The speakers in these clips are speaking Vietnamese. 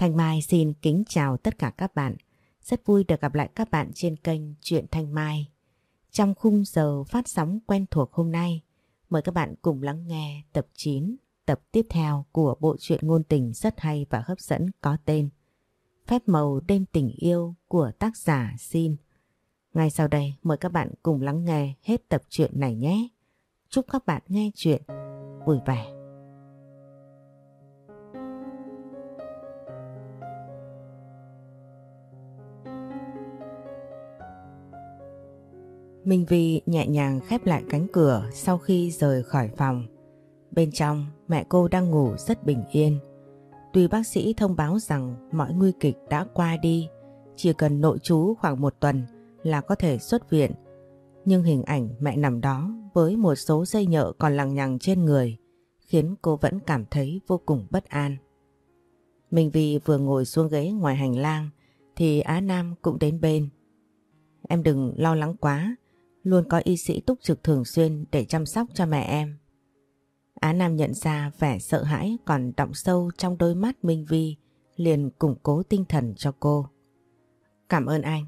Thanh Mai xin kính chào tất cả các bạn. Rất vui được gặp lại các bạn trên kênh Truyện Thanh Mai. Trong khung giờ phát sóng quen thuộc hôm nay, mời các bạn cùng lắng nghe tập 9, tập tiếp theo của bộ truyện ngôn tình rất hay và hấp dẫn có tên Phép màu đêm tình yêu của tác giả Xin. Ngay sau đây mời các bạn cùng lắng nghe hết tập truyện này nhé. Chúc các bạn nghe chuyện vui vẻ. Minh Vi nhẹ nhàng khép lại cánh cửa sau khi rời khỏi phòng. Bên trong, mẹ cô đang ngủ rất bình yên. Tuy bác sĩ thông báo rằng mọi nguy kịch đã qua đi, chỉ cần nội trú khoảng một tuần là có thể xuất viện. Nhưng hình ảnh mẹ nằm đó với một số dây nhợ còn lằng nhằng trên người khiến cô vẫn cảm thấy vô cùng bất an. Minh Vi vừa ngồi xuống ghế ngoài hành lang thì Á Nam cũng đến bên. Em đừng lo lắng quá, luôn có y sĩ túc trực thường xuyên để chăm sóc cho mẹ em. Á Nam nhận ra vẻ sợ hãi còn đọng sâu trong đôi mắt Minh Vi liền củng cố tinh thần cho cô. Cảm ơn anh.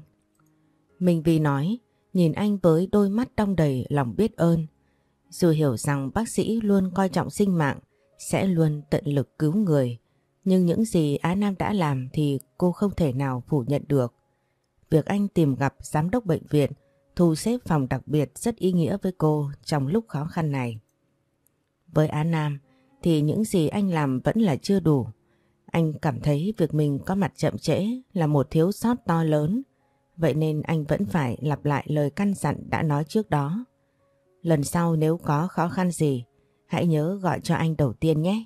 Minh Vi nói, nhìn anh với đôi mắt đong đầy lòng biết ơn. Dù hiểu rằng bác sĩ luôn coi trọng sinh mạng, sẽ luôn tận lực cứu người. Nhưng những gì Á Nam đã làm thì cô không thể nào phủ nhận được. Việc anh tìm gặp giám đốc bệnh viện thu xếp phòng đặc biệt rất ý nghĩa với cô trong lúc khó khăn này. Với Á Nam thì những gì anh làm vẫn là chưa đủ. Anh cảm thấy việc mình có mặt chậm trễ là một thiếu sót to lớn. Vậy nên anh vẫn phải lặp lại lời căn dặn đã nói trước đó. Lần sau nếu có khó khăn gì, hãy nhớ gọi cho anh đầu tiên nhé.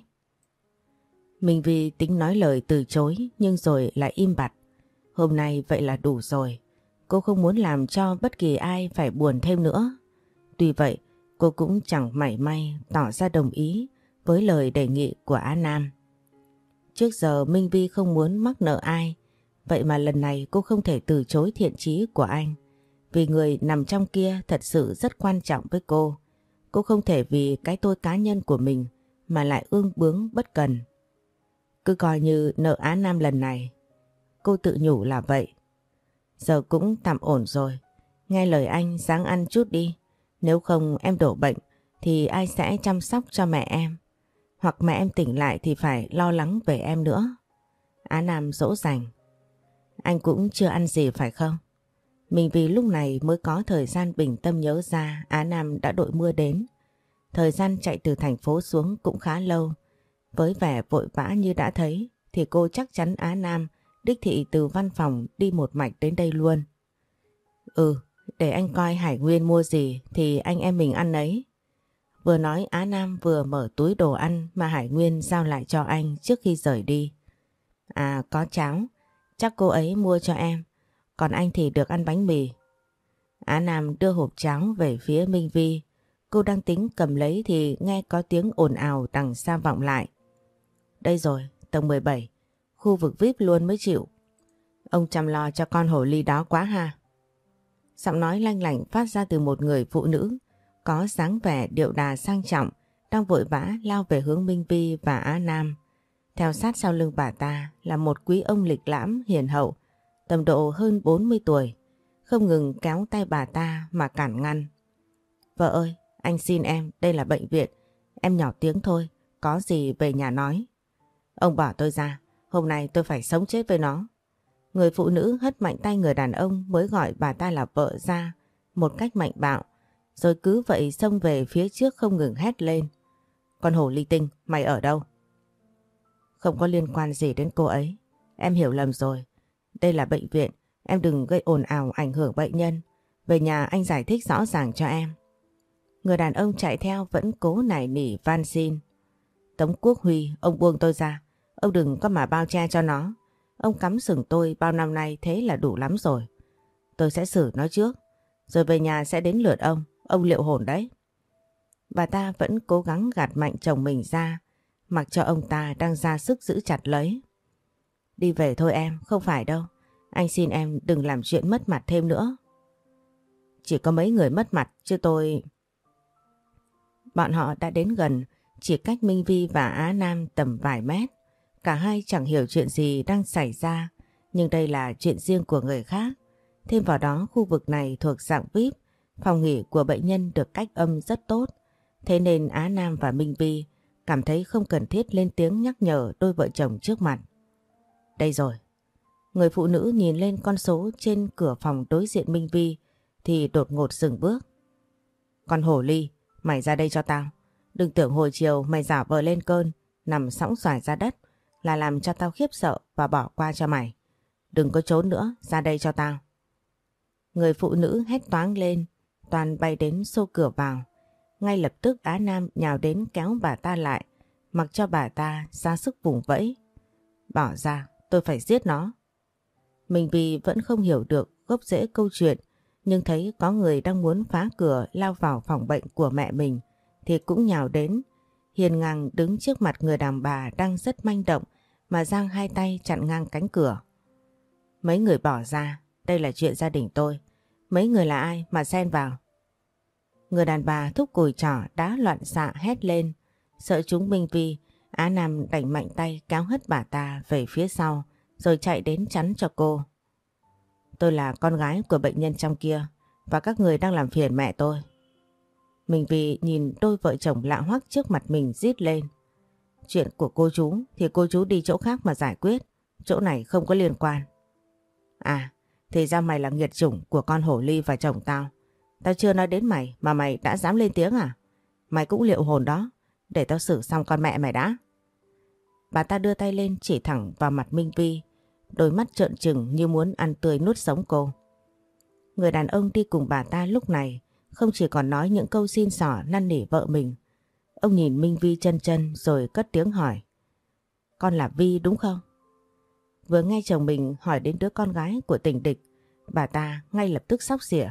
Mình vì tính nói lời từ chối nhưng rồi lại im bặt. Hôm nay vậy là đủ rồi. Cô không muốn làm cho bất kỳ ai phải buồn thêm nữa. Tuy vậy, cô cũng chẳng mảy may tỏ ra đồng ý với lời đề nghị của Á Nam. Trước giờ Minh Vi không muốn mắc nợ ai, vậy mà lần này cô không thể từ chối thiện chí của anh. Vì người nằm trong kia thật sự rất quan trọng với cô. Cô không thể vì cái tôi cá nhân của mình mà lại ương bướng bất cần. Cứ coi như nợ Á Nam lần này. Cô tự nhủ là vậy. Giờ cũng tạm ổn rồi. Nghe lời anh sáng ăn chút đi. Nếu không em đổ bệnh, thì ai sẽ chăm sóc cho mẹ em? Hoặc mẹ em tỉnh lại thì phải lo lắng về em nữa. Á Nam dỗ dành. Anh cũng chưa ăn gì phải không? Mình vì lúc này mới có thời gian bình tâm nhớ ra Á Nam đã đội mưa đến. Thời gian chạy từ thành phố xuống cũng khá lâu. Với vẻ vội vã như đã thấy, thì cô chắc chắn Á Nam đích thị từ văn phòng đi một mạch đến đây luôn. Ừ, để anh coi Hải Nguyên mua gì thì anh em mình ăn ấy. Vừa nói Á Nam vừa mở túi đồ ăn mà Hải Nguyên giao lại cho anh trước khi rời đi. À có cháo, chắc cô ấy mua cho em, còn anh thì được ăn bánh mì. Á Nam đưa hộp cháo về phía Minh Vi. Cô đang tính cầm lấy thì nghe có tiếng ồn ào đằng xa vọng lại. Đây rồi, tầng 17, khu vực VIP luôn mới chịu. Ông chăm lo cho con hổ ly đó quá ha. Giọng nói lanh lảnh phát ra từ một người phụ nữ có dáng vẻ điệu đà sang trọng đang vội vã lao về hướng Minh Vi và Á Nam. Theo sát sau lưng bà ta là một quý ông lịch lãm hiền hậu tầm độ hơn 40 tuổi không ngừng kéo tay bà ta mà cản ngăn. Vợ ơi, anh xin em, đây là bệnh viện, em nhỏ tiếng thôi, có gì về nhà nói. Ông bỏ tôi ra, hôm nay tôi phải sống chết với nó. Người phụ nữ hất mạnh tay người đàn ông mới gọi bà ta là vợ ra một cách mạnh bạo rồi cứ vậy xông về phía trước không ngừng hét lên. Con hổ ly tinh, mày ở đâu? Không có liên quan gì đến cô ấy. Em hiểu lầm rồi. Đây là bệnh viện, em đừng gây ồn ào ảnh hưởng bệnh nhân. Về nhà anh giải thích rõ ràng cho em. Người đàn ông chạy theo vẫn cố nài nỉ van xin. Tống Quốc Huy, ông buông tôi ra. Ông đừng có mà bao che cho nó. Ông cắm sừng tôi bao năm nay thế là đủ lắm rồi. Tôi sẽ xử nó trước. Rồi về nhà sẽ đến lượt ông. Ông liệu hồn đấy. Bà ta vẫn cố gắng gạt mạnh chồng mình ra. Mặc cho ông ta đang ra sức giữ chặt lấy. Đi về thôi em, không phải đâu. Anh xin em đừng làm chuyện mất mặt thêm nữa. Chỉ có mấy người mất mặt chứ tôi... Bọn họ đã đến gần, chỉ cách Minh Vi và Á Nam tầm vài mét. Cả hai chẳng hiểu chuyện gì đang xảy ra, nhưng đây là chuyện riêng của người khác. Thêm vào đó khu vực này thuộc dạng VIP, phòng nghỉ của bệnh nhân được cách âm rất tốt. Thế nên Á Nam và Minh Vi cảm thấy không cần thiết lên tiếng nhắc nhở đôi vợ chồng trước mặt. Đây rồi. Người phụ nữ nhìn lên con số trên cửa phòng đối diện Minh Vi thì đột ngột dừng bước. Con hổ ly, mày ra đây cho tao. Đừng tưởng hồi chiều mày giả vờ lên cơn, nằm sóng xoài ra đất là làm cho tao khiếp sợ và bỏ qua cho mày. Đừng có trốn nữa, ra đây cho tao. Người phụ nữ hét toáng lên, toàn bay đến xô cửa vào. Ngay lập tức Á Nam nhào đến kéo bà ta lại, mặc cho bà ta ra sức vùng vẫy. Bỏ ra, tôi phải giết nó. Mình vì vẫn không hiểu được gốc rễ câu chuyện, nhưng thấy có người đang muốn phá cửa lao vào phòng bệnh của mẹ mình, thì cũng nhào đến. Hiền ngang đứng trước mặt người đàn bà đang rất manh động mà giang hai tay chặn ngang cánh cửa. Mấy người bỏ ra, đây là chuyện gia đình tôi. Mấy người là ai mà xen vào? Người đàn bà thúc cùi trỏ đã loạn xạ hét lên. Sợ chúng Minh Vi, Á Nam đảnh mạnh tay kéo hất bà ta về phía sau rồi chạy đến chắn cho cô. Tôi là con gái của bệnh nhân trong kia và các người đang làm phiền mẹ tôi mình vì nhìn đôi vợ chồng lạ hoắc trước mặt mình rít lên. Chuyện của cô chú thì cô chú đi chỗ khác mà giải quyết. Chỗ này không có liên quan. À, thì ra mày là nghiệt chủng của con hổ ly và chồng tao. Tao chưa nói đến mày mà mày đã dám lên tiếng à? Mày cũng liệu hồn đó. Để tao xử xong con mẹ mày đã. Bà ta đưa tay lên chỉ thẳng vào mặt Minh Vi. Đôi mắt trợn trừng như muốn ăn tươi nuốt sống cô. Người đàn ông đi cùng bà ta lúc này không chỉ còn nói những câu xin xỏ năn nỉ vợ mình. Ông nhìn Minh Vi chân chân rồi cất tiếng hỏi. Con là Vi đúng không? Vừa nghe chồng mình hỏi đến đứa con gái của tình địch, bà ta ngay lập tức sóc xỉa.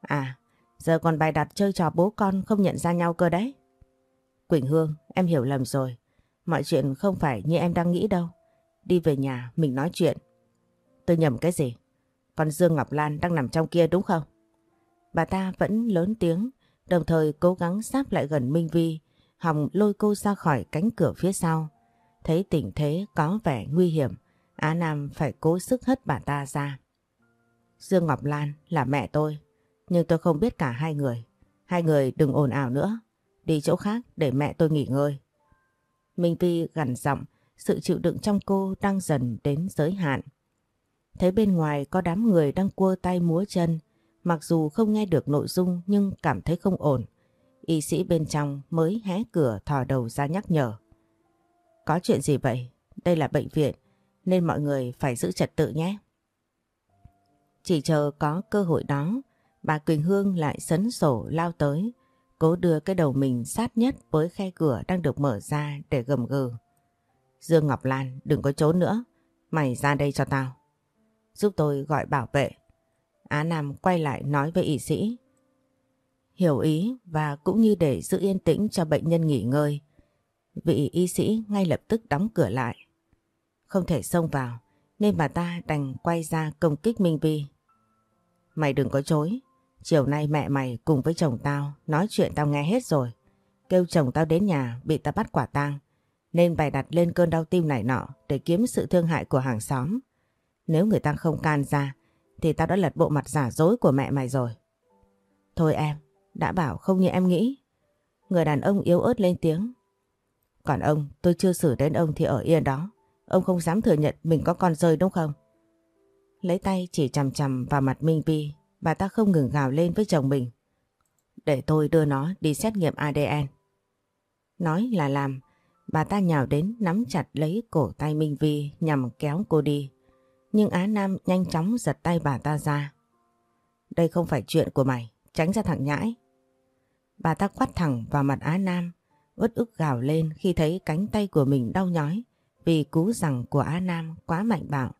À, giờ còn bài đặt chơi trò bố con không nhận ra nhau cơ đấy. Quỳnh Hương, em hiểu lầm rồi. Mọi chuyện không phải như em đang nghĩ đâu. Đi về nhà mình nói chuyện. Tôi nhầm cái gì? Con Dương Ngọc Lan đang nằm trong kia đúng không? Bà ta vẫn lớn tiếng, đồng thời cố gắng sáp lại gần Minh Vi, hòng lôi cô ra khỏi cánh cửa phía sau. Thấy tình thế có vẻ nguy hiểm, Á Nam phải cố sức hất bà ta ra. Dương Ngọc Lan là mẹ tôi, nhưng tôi không biết cả hai người. Hai người đừng ồn ào nữa, đi chỗ khác để mẹ tôi nghỉ ngơi. Minh Vi gằn giọng, sự chịu đựng trong cô đang dần đến giới hạn. Thấy bên ngoài có đám người đang cua tay múa chân, mặc dù không nghe được nội dung nhưng cảm thấy không ổn. Y sĩ bên trong mới hé cửa thò đầu ra nhắc nhở. Có chuyện gì vậy? Đây là bệnh viện, nên mọi người phải giữ trật tự nhé. Chỉ chờ có cơ hội đó, bà Quỳnh Hương lại sấn sổ lao tới, cố đưa cái đầu mình sát nhất với khe cửa đang được mở ra để gầm gừ. Dương Ngọc Lan đừng có trốn nữa, mày ra đây cho tao. Giúp tôi gọi bảo vệ. Á Nam quay lại nói với y sĩ. Hiểu ý và cũng như để giữ yên tĩnh cho bệnh nhân nghỉ ngơi. Vị y sĩ ngay lập tức đóng cửa lại. Không thể xông vào, nên bà ta đành quay ra công kích Minh Vi. Mày đừng có chối. Chiều nay mẹ mày cùng với chồng tao nói chuyện tao nghe hết rồi. Kêu chồng tao đến nhà bị tao bắt quả tang. Nên bày đặt lên cơn đau tim này nọ để kiếm sự thương hại của hàng xóm. Nếu người ta không can ra thì tao đã lật bộ mặt giả dối của mẹ mày rồi. Thôi em, đã bảo không như em nghĩ. Người đàn ông yếu ớt lên tiếng. Còn ông, tôi chưa xử đến ông thì ở yên đó. Ông không dám thừa nhận mình có con rơi đúng không? Lấy tay chỉ chằm chằm vào mặt Minh Vi, bà ta không ngừng gào lên với chồng mình. Để tôi đưa nó đi xét nghiệm ADN. Nói là làm, bà ta nhào đến nắm chặt lấy cổ tay Minh Vi nhằm kéo cô đi. Nhưng Á Nam nhanh chóng giật tay bà ta ra. Đây không phải chuyện của mày, tránh ra thẳng nhãi. Bà ta quát thẳng vào mặt Á Nam, uất ức gào lên khi thấy cánh tay của mình đau nhói vì cú rằng của Á Nam quá mạnh bạo.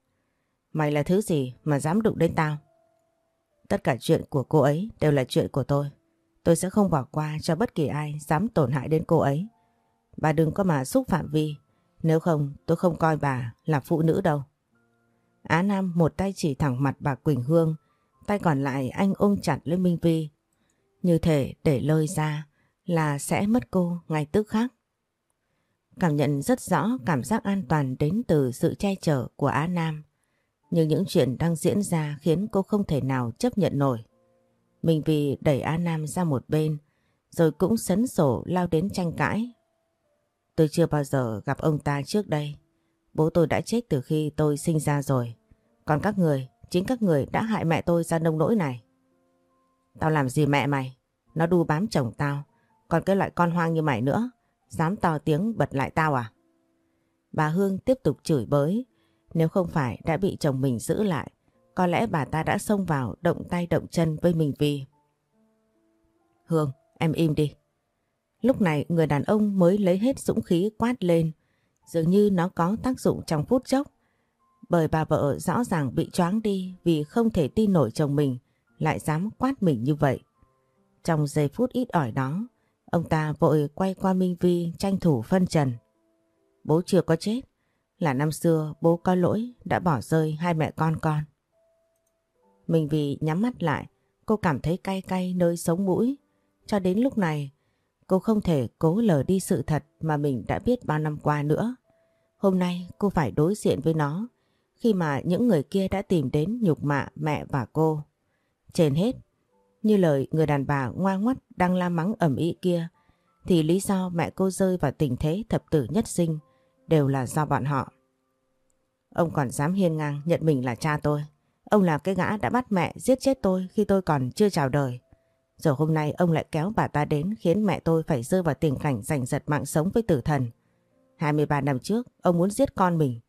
Mày là thứ gì mà dám đụng đến tao? Tất cả chuyện của cô ấy đều là chuyện của tôi. Tôi sẽ không bỏ qua cho bất kỳ ai dám tổn hại đến cô ấy. Bà đừng có mà xúc phạm Vi. Nếu không tôi không coi bà là phụ nữ đâu. Á Nam một tay chỉ thẳng mặt bà Quỳnh Hương, tay còn lại anh ôm chặt lấy Minh Vi. Như thể để lơi ra là sẽ mất cô ngay tức khắc. Cảm nhận rất rõ cảm giác an toàn đến từ sự che chở của Á Nam. Nhưng những chuyện đang diễn ra khiến cô không thể nào chấp nhận nổi. Minh Vi đẩy Á Nam ra một bên, rồi cũng sấn sổ lao đến tranh cãi. Tôi chưa bao giờ gặp ông ta trước đây. Bố tôi đã chết từ khi tôi sinh ra rồi. Còn các người, chính các người đã hại mẹ tôi ra nông nỗi này. Tao làm gì mẹ mày? Nó đu bám chồng tao. Còn cái loại con hoang như mày nữa, dám to tiếng bật lại tao à? Bà Hương tiếp tục chửi bới. Nếu không phải đã bị chồng mình giữ lại, có lẽ bà ta đã xông vào động tay động chân với mình vì. Hương, em im đi. Lúc này người đàn ông mới lấy hết dũng khí quát lên. Dường như nó có tác dụng trong phút chốc. Bởi bà vợ rõ ràng bị choáng đi vì không thể tin nổi chồng mình lại dám quát mình như vậy. Trong giây phút ít ỏi đó, ông ta vội quay qua Minh Vi tranh thủ phân trần. Bố chưa có chết, là năm xưa bố có lỗi đã bỏ rơi hai mẹ con con. Minh Vi nhắm mắt lại, cô cảm thấy cay cay nơi sống mũi. Cho đến lúc này, cô không thể cố lờ đi sự thật mà mình đã biết bao năm qua nữa. Hôm nay cô phải đối diện với nó khi mà những người kia đã tìm đến nhục mạ mẹ và cô. Trên hết, như lời người đàn bà ngoan ngoắt đang la mắng ẩm ý kia, thì lý do mẹ cô rơi vào tình thế thập tử nhất sinh đều là do bọn họ. Ông còn dám hiên ngang nhận mình là cha tôi. Ông là cái gã đã bắt mẹ giết chết tôi khi tôi còn chưa chào đời rồi hôm nay ông lại kéo bà ta đến khiến mẹ tôi phải rơi vào tình cảnh giành giật mạng sống với tử thần. 23 năm trước, ông muốn giết con mình.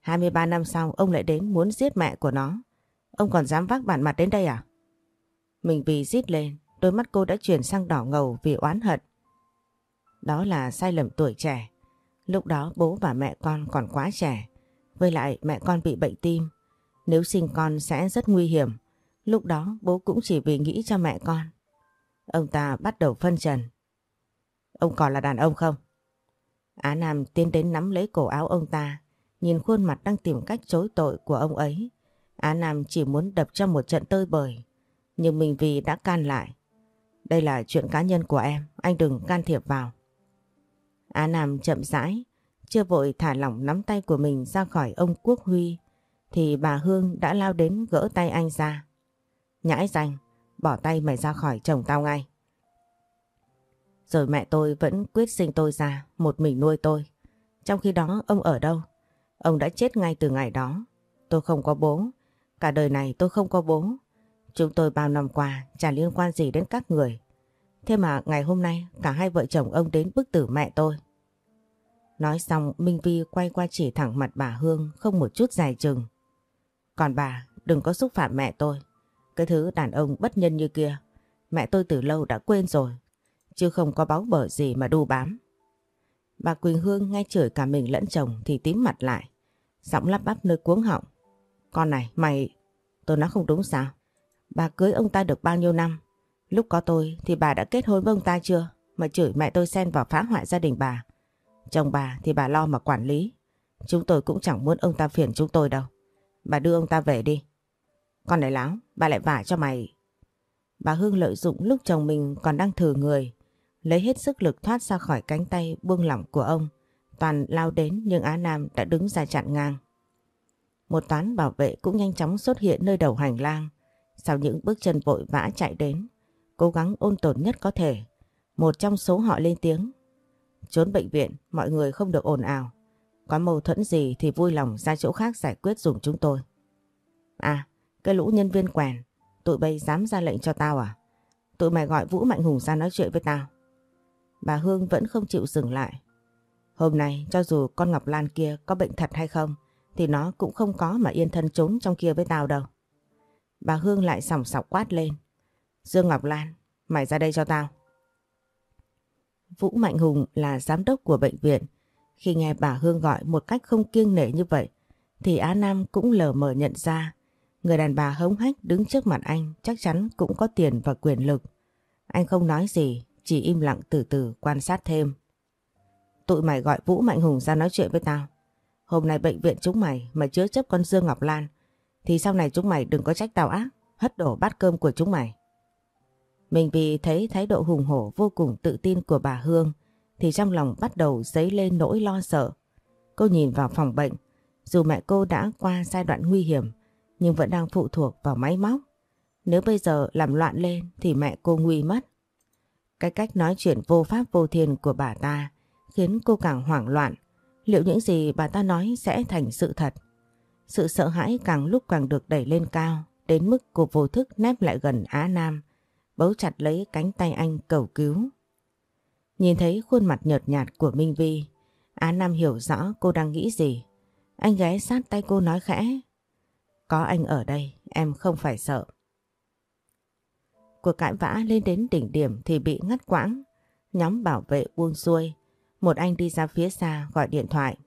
23 năm sau, ông lại đến muốn giết mẹ của nó. Ông còn dám vác bản mặt đến đây à? Mình vì rít lên, đôi mắt cô đã chuyển sang đỏ ngầu vì oán hận. Đó là sai lầm tuổi trẻ. Lúc đó bố và mẹ con còn quá trẻ. Với lại mẹ con bị bệnh tim. Nếu sinh con sẽ rất nguy hiểm. Lúc đó bố cũng chỉ vì nghĩ cho mẹ con. Ông ta bắt đầu phân trần. Ông còn là đàn ông không? Á Nam tiến đến nắm lấy cổ áo ông ta, nhìn khuôn mặt đang tìm cách chối tội của ông ấy. Á Nam chỉ muốn đập cho một trận tơi bời, nhưng mình vì đã can lại. Đây là chuyện cá nhân của em, anh đừng can thiệp vào. Á Nam chậm rãi, chưa vội thả lỏng nắm tay của mình ra khỏi ông Quốc Huy, thì bà Hương đã lao đến gỡ tay anh ra. Nhãi danh, bỏ tay mày ra khỏi chồng tao ngay. Rồi mẹ tôi vẫn quyết sinh tôi ra, một mình nuôi tôi. Trong khi đó ông ở đâu? Ông đã chết ngay từ ngày đó. Tôi không có bố. Cả đời này tôi không có bố. Chúng tôi bao năm qua chả liên quan gì đến các người. Thế mà ngày hôm nay cả hai vợ chồng ông đến bức tử mẹ tôi. Nói xong Minh Vi quay qua chỉ thẳng mặt bà Hương không một chút dài chừng. Còn bà đừng có xúc phạm mẹ tôi. Cái thứ đàn ông bất nhân như kia mẹ tôi từ lâu đã quên rồi chứ không có báu bở gì mà đu bám. Bà Quỳnh Hương nghe chửi cả mình lẫn chồng thì tím mặt lại. Giọng lắp bắp nơi cuống họng. Con này, mày... Tôi nói không đúng sao? Bà cưới ông ta được bao nhiêu năm? Lúc có tôi thì bà đã kết hôn với ông ta chưa? Mà chửi mẹ tôi xen vào phá hoại gia đình bà. Chồng bà thì bà lo mà quản lý. Chúng tôi cũng chẳng muốn ông ta phiền chúng tôi đâu. Bà đưa ông ta về đi. Con này láo, bà lại vả cho mày. Bà Hương lợi dụng lúc chồng mình còn đang thử người lấy hết sức lực thoát ra khỏi cánh tay buông lỏng của ông. Toàn lao đến nhưng Á Nam đã đứng ra chặn ngang. Một toán bảo vệ cũng nhanh chóng xuất hiện nơi đầu hành lang. Sau những bước chân vội vã chạy đến, cố gắng ôn tồn nhất có thể. Một trong số họ lên tiếng. Trốn bệnh viện, mọi người không được ồn ào. Có mâu thuẫn gì thì vui lòng ra chỗ khác giải quyết dùng chúng tôi. À, cái lũ nhân viên quèn, tụi bay dám ra lệnh cho tao à? Tụi mày gọi Vũ Mạnh Hùng ra nói chuyện với tao. Bà Hương vẫn không chịu dừng lại. Hôm nay cho dù con Ngọc Lan kia có bệnh thật hay không thì nó cũng không có mà yên thân trốn trong kia với tao đâu. Bà Hương lại sòng sọc quát lên. Dương Ngọc Lan, mày ra đây cho tao. Vũ Mạnh Hùng là giám đốc của bệnh viện. Khi nghe bà Hương gọi một cách không kiêng nể như vậy thì Á Nam cũng lờ mờ nhận ra người đàn bà hống hách đứng trước mặt anh chắc chắn cũng có tiền và quyền lực. Anh không nói gì chỉ im lặng từ từ quan sát thêm. Tụi mày gọi Vũ Mạnh Hùng ra nói chuyện với tao. Hôm nay bệnh viện chúng mày mà chứa chấp con Dương Ngọc Lan thì sau này chúng mày đừng có trách tao ác, hất đổ bát cơm của chúng mày. Mình vì thấy thái độ hùng hổ vô cùng tự tin của bà Hương thì trong lòng bắt đầu dấy lên nỗi lo sợ. Cô nhìn vào phòng bệnh, dù mẹ cô đã qua giai đoạn nguy hiểm nhưng vẫn đang phụ thuộc vào máy móc. Nếu bây giờ làm loạn lên thì mẹ cô nguy mất. Cái cách nói chuyện vô pháp vô thiên của bà ta khiến cô càng hoảng loạn. Liệu những gì bà ta nói sẽ thành sự thật? Sự sợ hãi càng lúc càng được đẩy lên cao đến mức cô vô thức nép lại gần Á Nam, bấu chặt lấy cánh tay anh cầu cứu. Nhìn thấy khuôn mặt nhợt nhạt của Minh Vi, Á Nam hiểu rõ cô đang nghĩ gì. Anh ghé sát tay cô nói khẽ. Có anh ở đây, em không phải sợ. Cuộc cãi vã lên đến đỉnh điểm thì bị ngắt quãng. Nhóm bảo vệ buông xuôi. Một anh đi ra phía xa gọi điện thoại.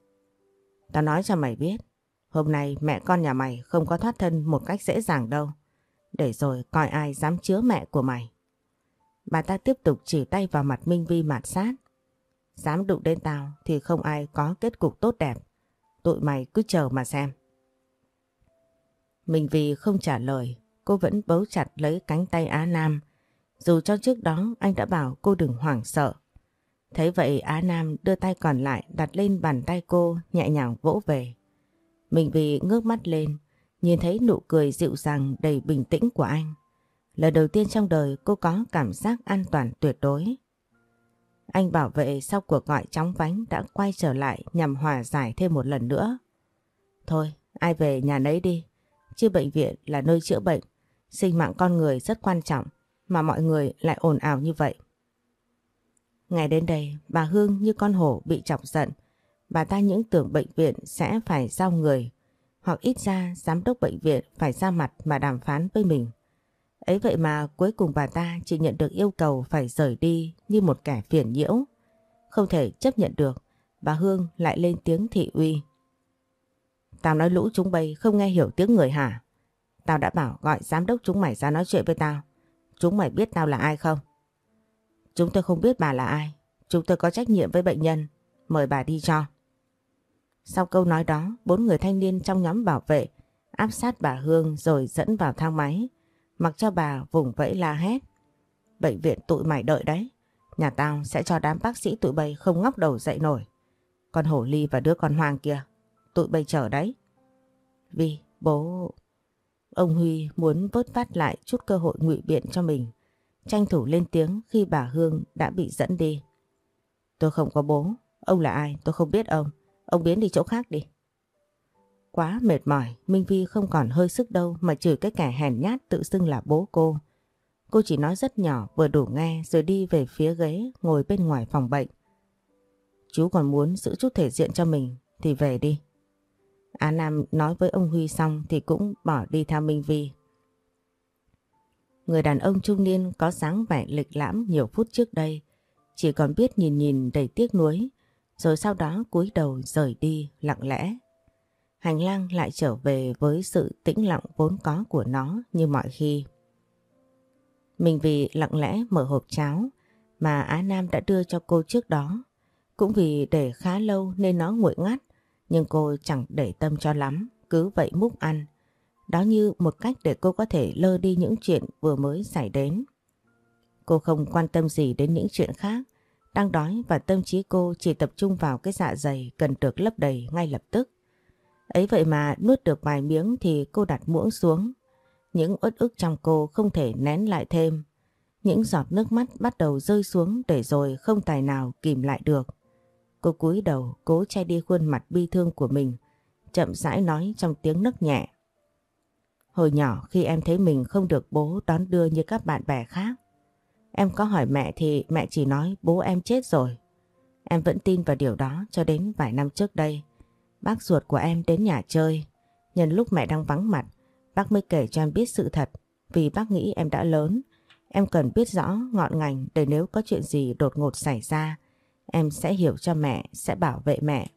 Tao nói cho mày biết, hôm nay mẹ con nhà mày không có thoát thân một cách dễ dàng đâu. Để rồi coi ai dám chứa mẹ của mày. Bà ta tiếp tục chỉ tay vào mặt Minh Vi mạt sát. Dám đụng đến tao thì không ai có kết cục tốt đẹp. Tụi mày cứ chờ mà xem mình vì không trả lời, cô vẫn bấu chặt lấy cánh tay Á Nam. Dù cho trước đó anh đã bảo cô đừng hoảng sợ. Thấy vậy Á Nam đưa tay còn lại đặt lên bàn tay cô nhẹ nhàng vỗ về. mình vì ngước mắt lên, nhìn thấy nụ cười dịu dàng đầy bình tĩnh của anh. Lần đầu tiên trong đời cô có cảm giác an toàn tuyệt đối. Anh bảo vệ sau cuộc gọi chóng vánh đã quay trở lại nhằm hòa giải thêm một lần nữa. Thôi, ai về nhà nấy đi, chứ bệnh viện là nơi chữa bệnh. Sinh mạng con người rất quan trọng mà mọi người lại ồn ào như vậy. Ngày đến đây, bà Hương như con hổ bị chọc giận. Bà ta những tưởng bệnh viện sẽ phải giao người, hoặc ít ra giám đốc bệnh viện phải ra mặt mà đàm phán với mình. Ấy vậy mà cuối cùng bà ta chỉ nhận được yêu cầu phải rời đi như một kẻ phiền nhiễu. Không thể chấp nhận được, bà Hương lại lên tiếng thị uy. Tao nói lũ chúng bay không nghe hiểu tiếng người hả? Tao đã bảo gọi giám đốc chúng mày ra nói chuyện với tao. Chúng mày biết tao là ai không? Chúng tôi không biết bà là ai. Chúng tôi có trách nhiệm với bệnh nhân. Mời bà đi cho. Sau câu nói đó, bốn người thanh niên trong nhóm bảo vệ áp sát bà Hương rồi dẫn vào thang máy. Mặc cho bà vùng vẫy la hét. Bệnh viện tụi mày đợi đấy. Nhà tao sẽ cho đám bác sĩ tụi bay không ngóc đầu dậy nổi. Con hổ ly và đứa con hoang kia. Tụi bay chờ đấy. Vi, bố... Ông Huy muốn vớt vát lại chút cơ hội ngụy biện cho mình. Tranh thủ lên tiếng khi bà Hương đã bị dẫn đi. Tôi không có bố. Ông là ai? Tôi không biết ông. Ông biến đi chỗ khác đi. Quá mệt mỏi, Minh Vi không còn hơi sức đâu mà chửi cái kẻ hèn nhát tự xưng là bố cô. Cô chỉ nói rất nhỏ vừa đủ nghe rồi đi về phía ghế ngồi bên ngoài phòng bệnh. Chú còn muốn giữ chút thể diện cho mình thì về đi. Á Nam nói với ông Huy xong thì cũng bỏ đi theo Minh Vi. Người đàn ông trung niên có dáng vẻ lịch lãm nhiều phút trước đây, chỉ còn biết nhìn nhìn đầy tiếc nuối, rồi sau đó cúi đầu rời đi lặng lẽ. Hành lang lại trở về với sự tĩnh lặng vốn có của nó như mọi khi. Mình vì lặng lẽ mở hộp cháo mà Á Nam đã đưa cho cô trước đó. Cũng vì để khá lâu nên nó nguội ngắt, nhưng cô chẳng để tâm cho lắm, cứ vậy múc ăn. Đó như một cách để cô có thể lơ đi những chuyện vừa mới xảy đến. Cô không quan tâm gì đến những chuyện khác, đang đói và tâm trí cô chỉ tập trung vào cái dạ dày cần được lấp đầy ngay lập tức. Ấy vậy mà nuốt được vài miếng thì cô đặt muỗng xuống. Những uất ức trong cô không thể nén lại thêm. Những giọt nước mắt bắt đầu rơi xuống để rồi không tài nào kìm lại được. Cô cúi đầu cố che đi khuôn mặt bi thương của mình, chậm rãi nói trong tiếng nấc nhẹ. Hồi nhỏ khi em thấy mình không được bố đón đưa như các bạn bè khác, em có hỏi mẹ thì mẹ chỉ nói bố em chết rồi. Em vẫn tin vào điều đó cho đến vài năm trước đây. Bác ruột của em đến nhà chơi, nhân lúc mẹ đang vắng mặt, bác mới kể cho em biết sự thật vì bác nghĩ em đã lớn. Em cần biết rõ ngọn ngành để nếu có chuyện gì đột ngột xảy ra, em sẽ hiểu cho mẹ, sẽ bảo vệ mẹ.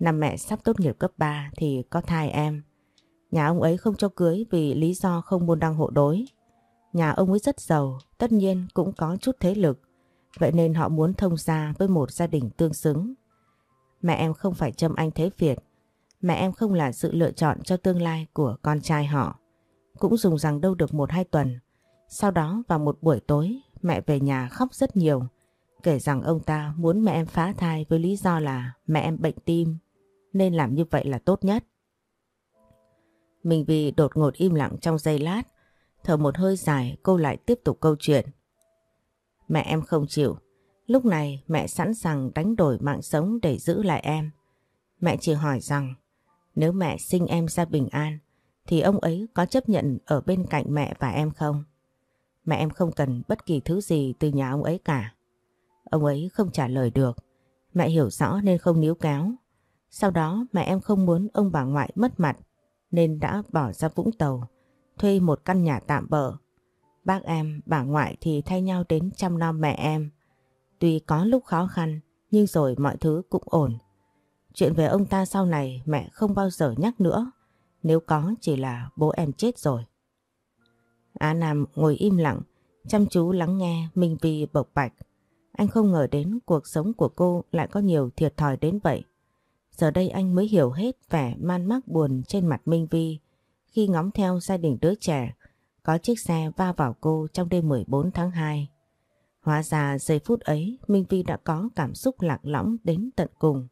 Năm mẹ sắp tốt nghiệp cấp 3 thì có thai em. Nhà ông ấy không cho cưới vì lý do không môn đăng hộ đối. Nhà ông ấy rất giàu, tất nhiên cũng có chút thế lực. Vậy nên họ muốn thông gia với một gia đình tương xứng. Mẹ em không phải châm anh thế Việt. Mẹ em không là sự lựa chọn cho tương lai của con trai họ. Cũng dùng rằng đâu được một hai tuần. Sau đó vào một buổi tối mẹ về nhà khóc rất nhiều. Kể rằng ông ta muốn mẹ em phá thai với lý do là mẹ em bệnh tim nên làm như vậy là tốt nhất. Mình vì đột ngột im lặng trong giây lát, thở một hơi dài cô lại tiếp tục câu chuyện. Mẹ em không chịu, lúc này mẹ sẵn sàng đánh đổi mạng sống để giữ lại em. Mẹ chỉ hỏi rằng nếu mẹ sinh em ra bình an thì ông ấy có chấp nhận ở bên cạnh mẹ và em không? Mẹ em không cần bất kỳ thứ gì từ nhà ông ấy cả. Ông ấy không trả lời được. Mẹ hiểu rõ nên không níu kéo. Sau đó mẹ em không muốn ông bà ngoại mất mặt nên đã bỏ ra Vũng Tàu, thuê một căn nhà tạm bỡ. Bác em, bà ngoại thì thay nhau đến chăm nom mẹ em. Tuy có lúc khó khăn nhưng rồi mọi thứ cũng ổn. Chuyện về ông ta sau này mẹ không bao giờ nhắc nữa. Nếu có chỉ là bố em chết rồi. Á Nam ngồi im lặng, chăm chú lắng nghe Minh Vi bộc bạch. Anh không ngờ đến cuộc sống của cô lại có nhiều thiệt thòi đến vậy. Giờ đây anh mới hiểu hết vẻ man mác buồn trên mặt Minh Vi khi ngóng theo gia đình đứa trẻ có chiếc xe va vào cô trong đêm 14 tháng 2. Hóa ra giây phút ấy Minh Vi đã có cảm xúc lạc lõng đến tận cùng.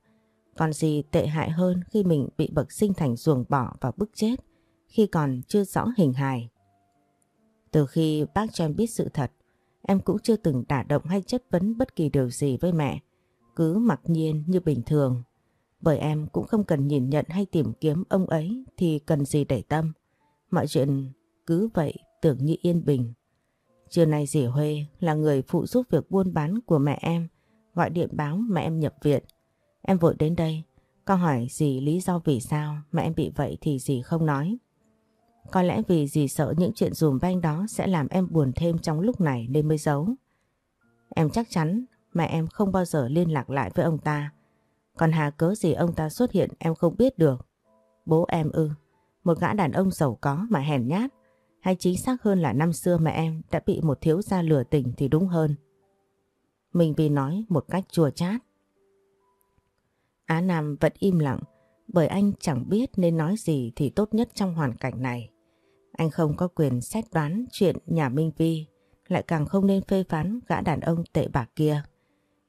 Còn gì tệ hại hơn khi mình bị bậc sinh thành ruồng bỏ và bức chết khi còn chưa rõ hình hài. Từ khi bác cho em biết sự thật, em cũng chưa từng đả động hay chất vấn bất kỳ điều gì với mẹ, cứ mặc nhiên như bình thường. Bởi em cũng không cần nhìn nhận hay tìm kiếm ông ấy thì cần gì để tâm. Mọi chuyện cứ vậy tưởng như yên bình. Trưa nay dì Huê là người phụ giúp việc buôn bán của mẹ em, gọi điện báo mẹ em nhập viện. Em vội đến đây, con hỏi dì lý do vì sao mẹ em bị vậy thì dì không nói. Có lẽ vì dì sợ những chuyện dùm banh đó sẽ làm em buồn thêm trong lúc này nên mới giấu. Em chắc chắn mẹ em không bao giờ liên lạc lại với ông ta. Còn hà cớ gì ông ta xuất hiện em không biết được. Bố em ư, một gã đàn ông giàu có mà hèn nhát. Hay chính xác hơn là năm xưa mẹ em đã bị một thiếu gia lừa tình thì đúng hơn. Mình vì nói một cách chua chát. Á Nam vẫn im lặng bởi anh chẳng biết nên nói gì thì tốt nhất trong hoàn cảnh này. Anh không có quyền xét đoán chuyện nhà Minh Vi, lại càng không nên phê phán gã đàn ông tệ bạc kia.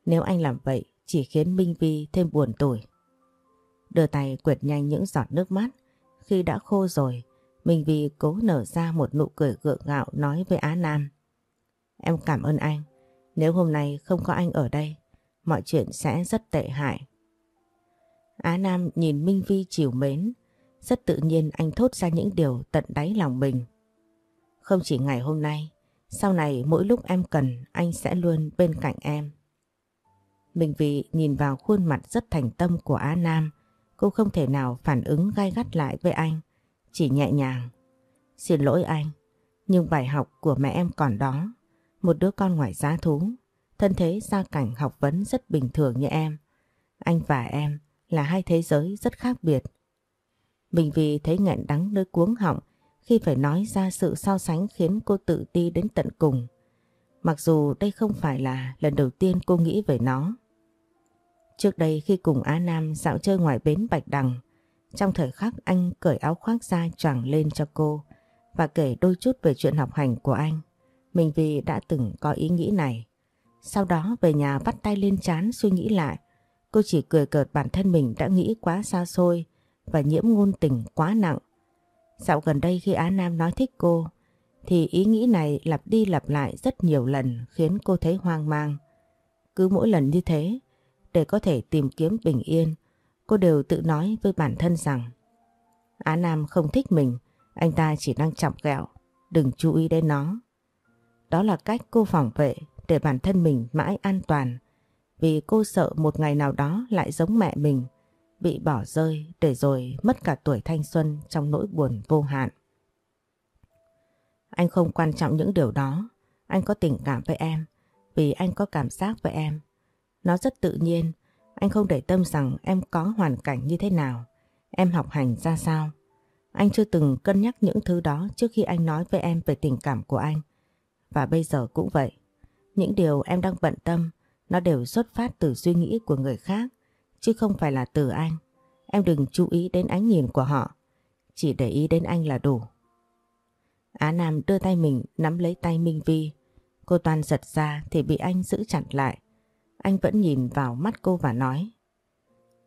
Nếu anh làm vậy chỉ khiến Minh Vi thêm buồn tủi. Đưa tay quệt nhanh những giọt nước mắt, khi đã khô rồi, Minh Vi cố nở ra một nụ cười gượng gạo nói với Á Nam. Em cảm ơn anh, nếu hôm nay không có anh ở đây, mọi chuyện sẽ rất tệ hại. Á Nam nhìn Minh Vi chiều mến, rất tự nhiên anh thốt ra những điều tận đáy lòng mình. Không chỉ ngày hôm nay, sau này mỗi lúc em cần anh sẽ luôn bên cạnh em. Minh Vi nhìn vào khuôn mặt rất thành tâm của Á Nam, cô không thể nào phản ứng gai gắt lại với anh, chỉ nhẹ nhàng. Xin lỗi anh, nhưng bài học của mẹ em còn đó, một đứa con ngoài giá thú, thân thế gia cảnh học vấn rất bình thường như em. Anh và em là hai thế giới rất khác biệt. Mình vì thấy nghẹn đắng nơi cuống họng khi phải nói ra sự so sánh khiến cô tự ti đến tận cùng. Mặc dù đây không phải là lần đầu tiên cô nghĩ về nó. Trước đây khi cùng Á Nam dạo chơi ngoài bến Bạch Đằng, trong thời khắc anh cởi áo khoác ra choàng lên cho cô và kể đôi chút về chuyện học hành của anh. Mình vì đã từng có ý nghĩ này. Sau đó về nhà bắt tay lên chán suy nghĩ lại. Cô chỉ cười cợt bản thân mình đã nghĩ quá xa xôi và nhiễm ngôn tình quá nặng. Dạo gần đây khi Á Nam nói thích cô thì ý nghĩ này lặp đi lặp lại rất nhiều lần khiến cô thấy hoang mang. Cứ mỗi lần như thế, để có thể tìm kiếm bình yên, cô đều tự nói với bản thân rằng Á Nam không thích mình, anh ta chỉ đang chọc ghẹo, đừng chú ý đến nó. Đó là cách cô phòng vệ để bản thân mình mãi an toàn vì cô sợ một ngày nào đó lại giống mẹ mình bị bỏ rơi để rồi mất cả tuổi thanh xuân trong nỗi buồn vô hạn. Anh không quan trọng những điều đó, anh có tình cảm với em vì anh có cảm giác với em. Nó rất tự nhiên, anh không để tâm rằng em có hoàn cảnh như thế nào, em học hành ra sao. Anh chưa từng cân nhắc những thứ đó trước khi anh nói với em về tình cảm của anh. Và bây giờ cũng vậy. Những điều em đang bận tâm, nó đều xuất phát từ suy nghĩ của người khác chứ không phải là từ anh. Em đừng chú ý đến ánh nhìn của họ, chỉ để ý đến anh là đủ. Á Nam đưa tay mình nắm lấy tay Minh Vi. Cô toàn giật ra thì bị anh giữ chặt lại. anh vẫn nhìn vào mắt cô và nói.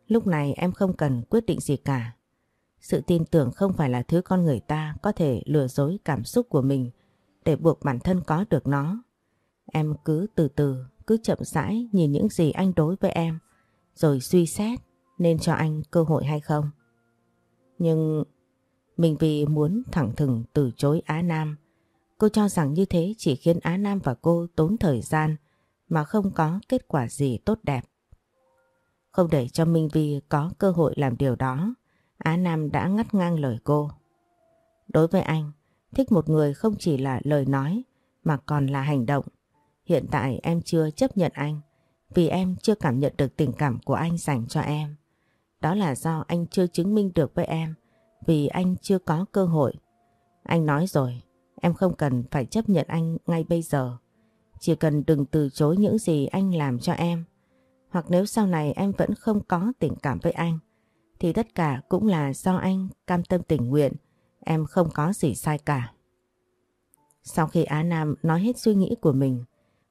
Lúc này em không cần quyết định gì cả. Sự tin tưởng không phải là thứ con người ta có thể lừa dối cảm xúc của mình để buộc bản thân có được nó. Em cứ từ từ, cứ chậm rãi nhìn những gì anh đối với em, rồi suy xét nên cho anh cơ hội hay không. Nhưng mình vì muốn thẳng thừng từ chối Á Nam, cô cho rằng như thế chỉ khiến Á Nam và cô tốn thời gian mà không có kết quả gì tốt đẹp. Không để cho Minh Vi có cơ hội làm điều đó, Á Nam đã ngắt ngang lời cô. Đối với anh, thích một người không chỉ là lời nói mà còn là hành động. Hiện tại em chưa chấp nhận anh vì em chưa cảm nhận được tình cảm của anh dành cho em. Đó là do anh chưa chứng minh được với em vì anh chưa có cơ hội. Anh nói rồi, em không cần phải chấp nhận anh ngay bây giờ. Chỉ cần đừng từ chối những gì anh làm cho em. Hoặc nếu sau này em vẫn không có tình cảm với anh, thì tất cả cũng là do anh cam tâm tình nguyện, em không có gì sai cả. Sau khi Á Nam nói hết suy nghĩ của mình,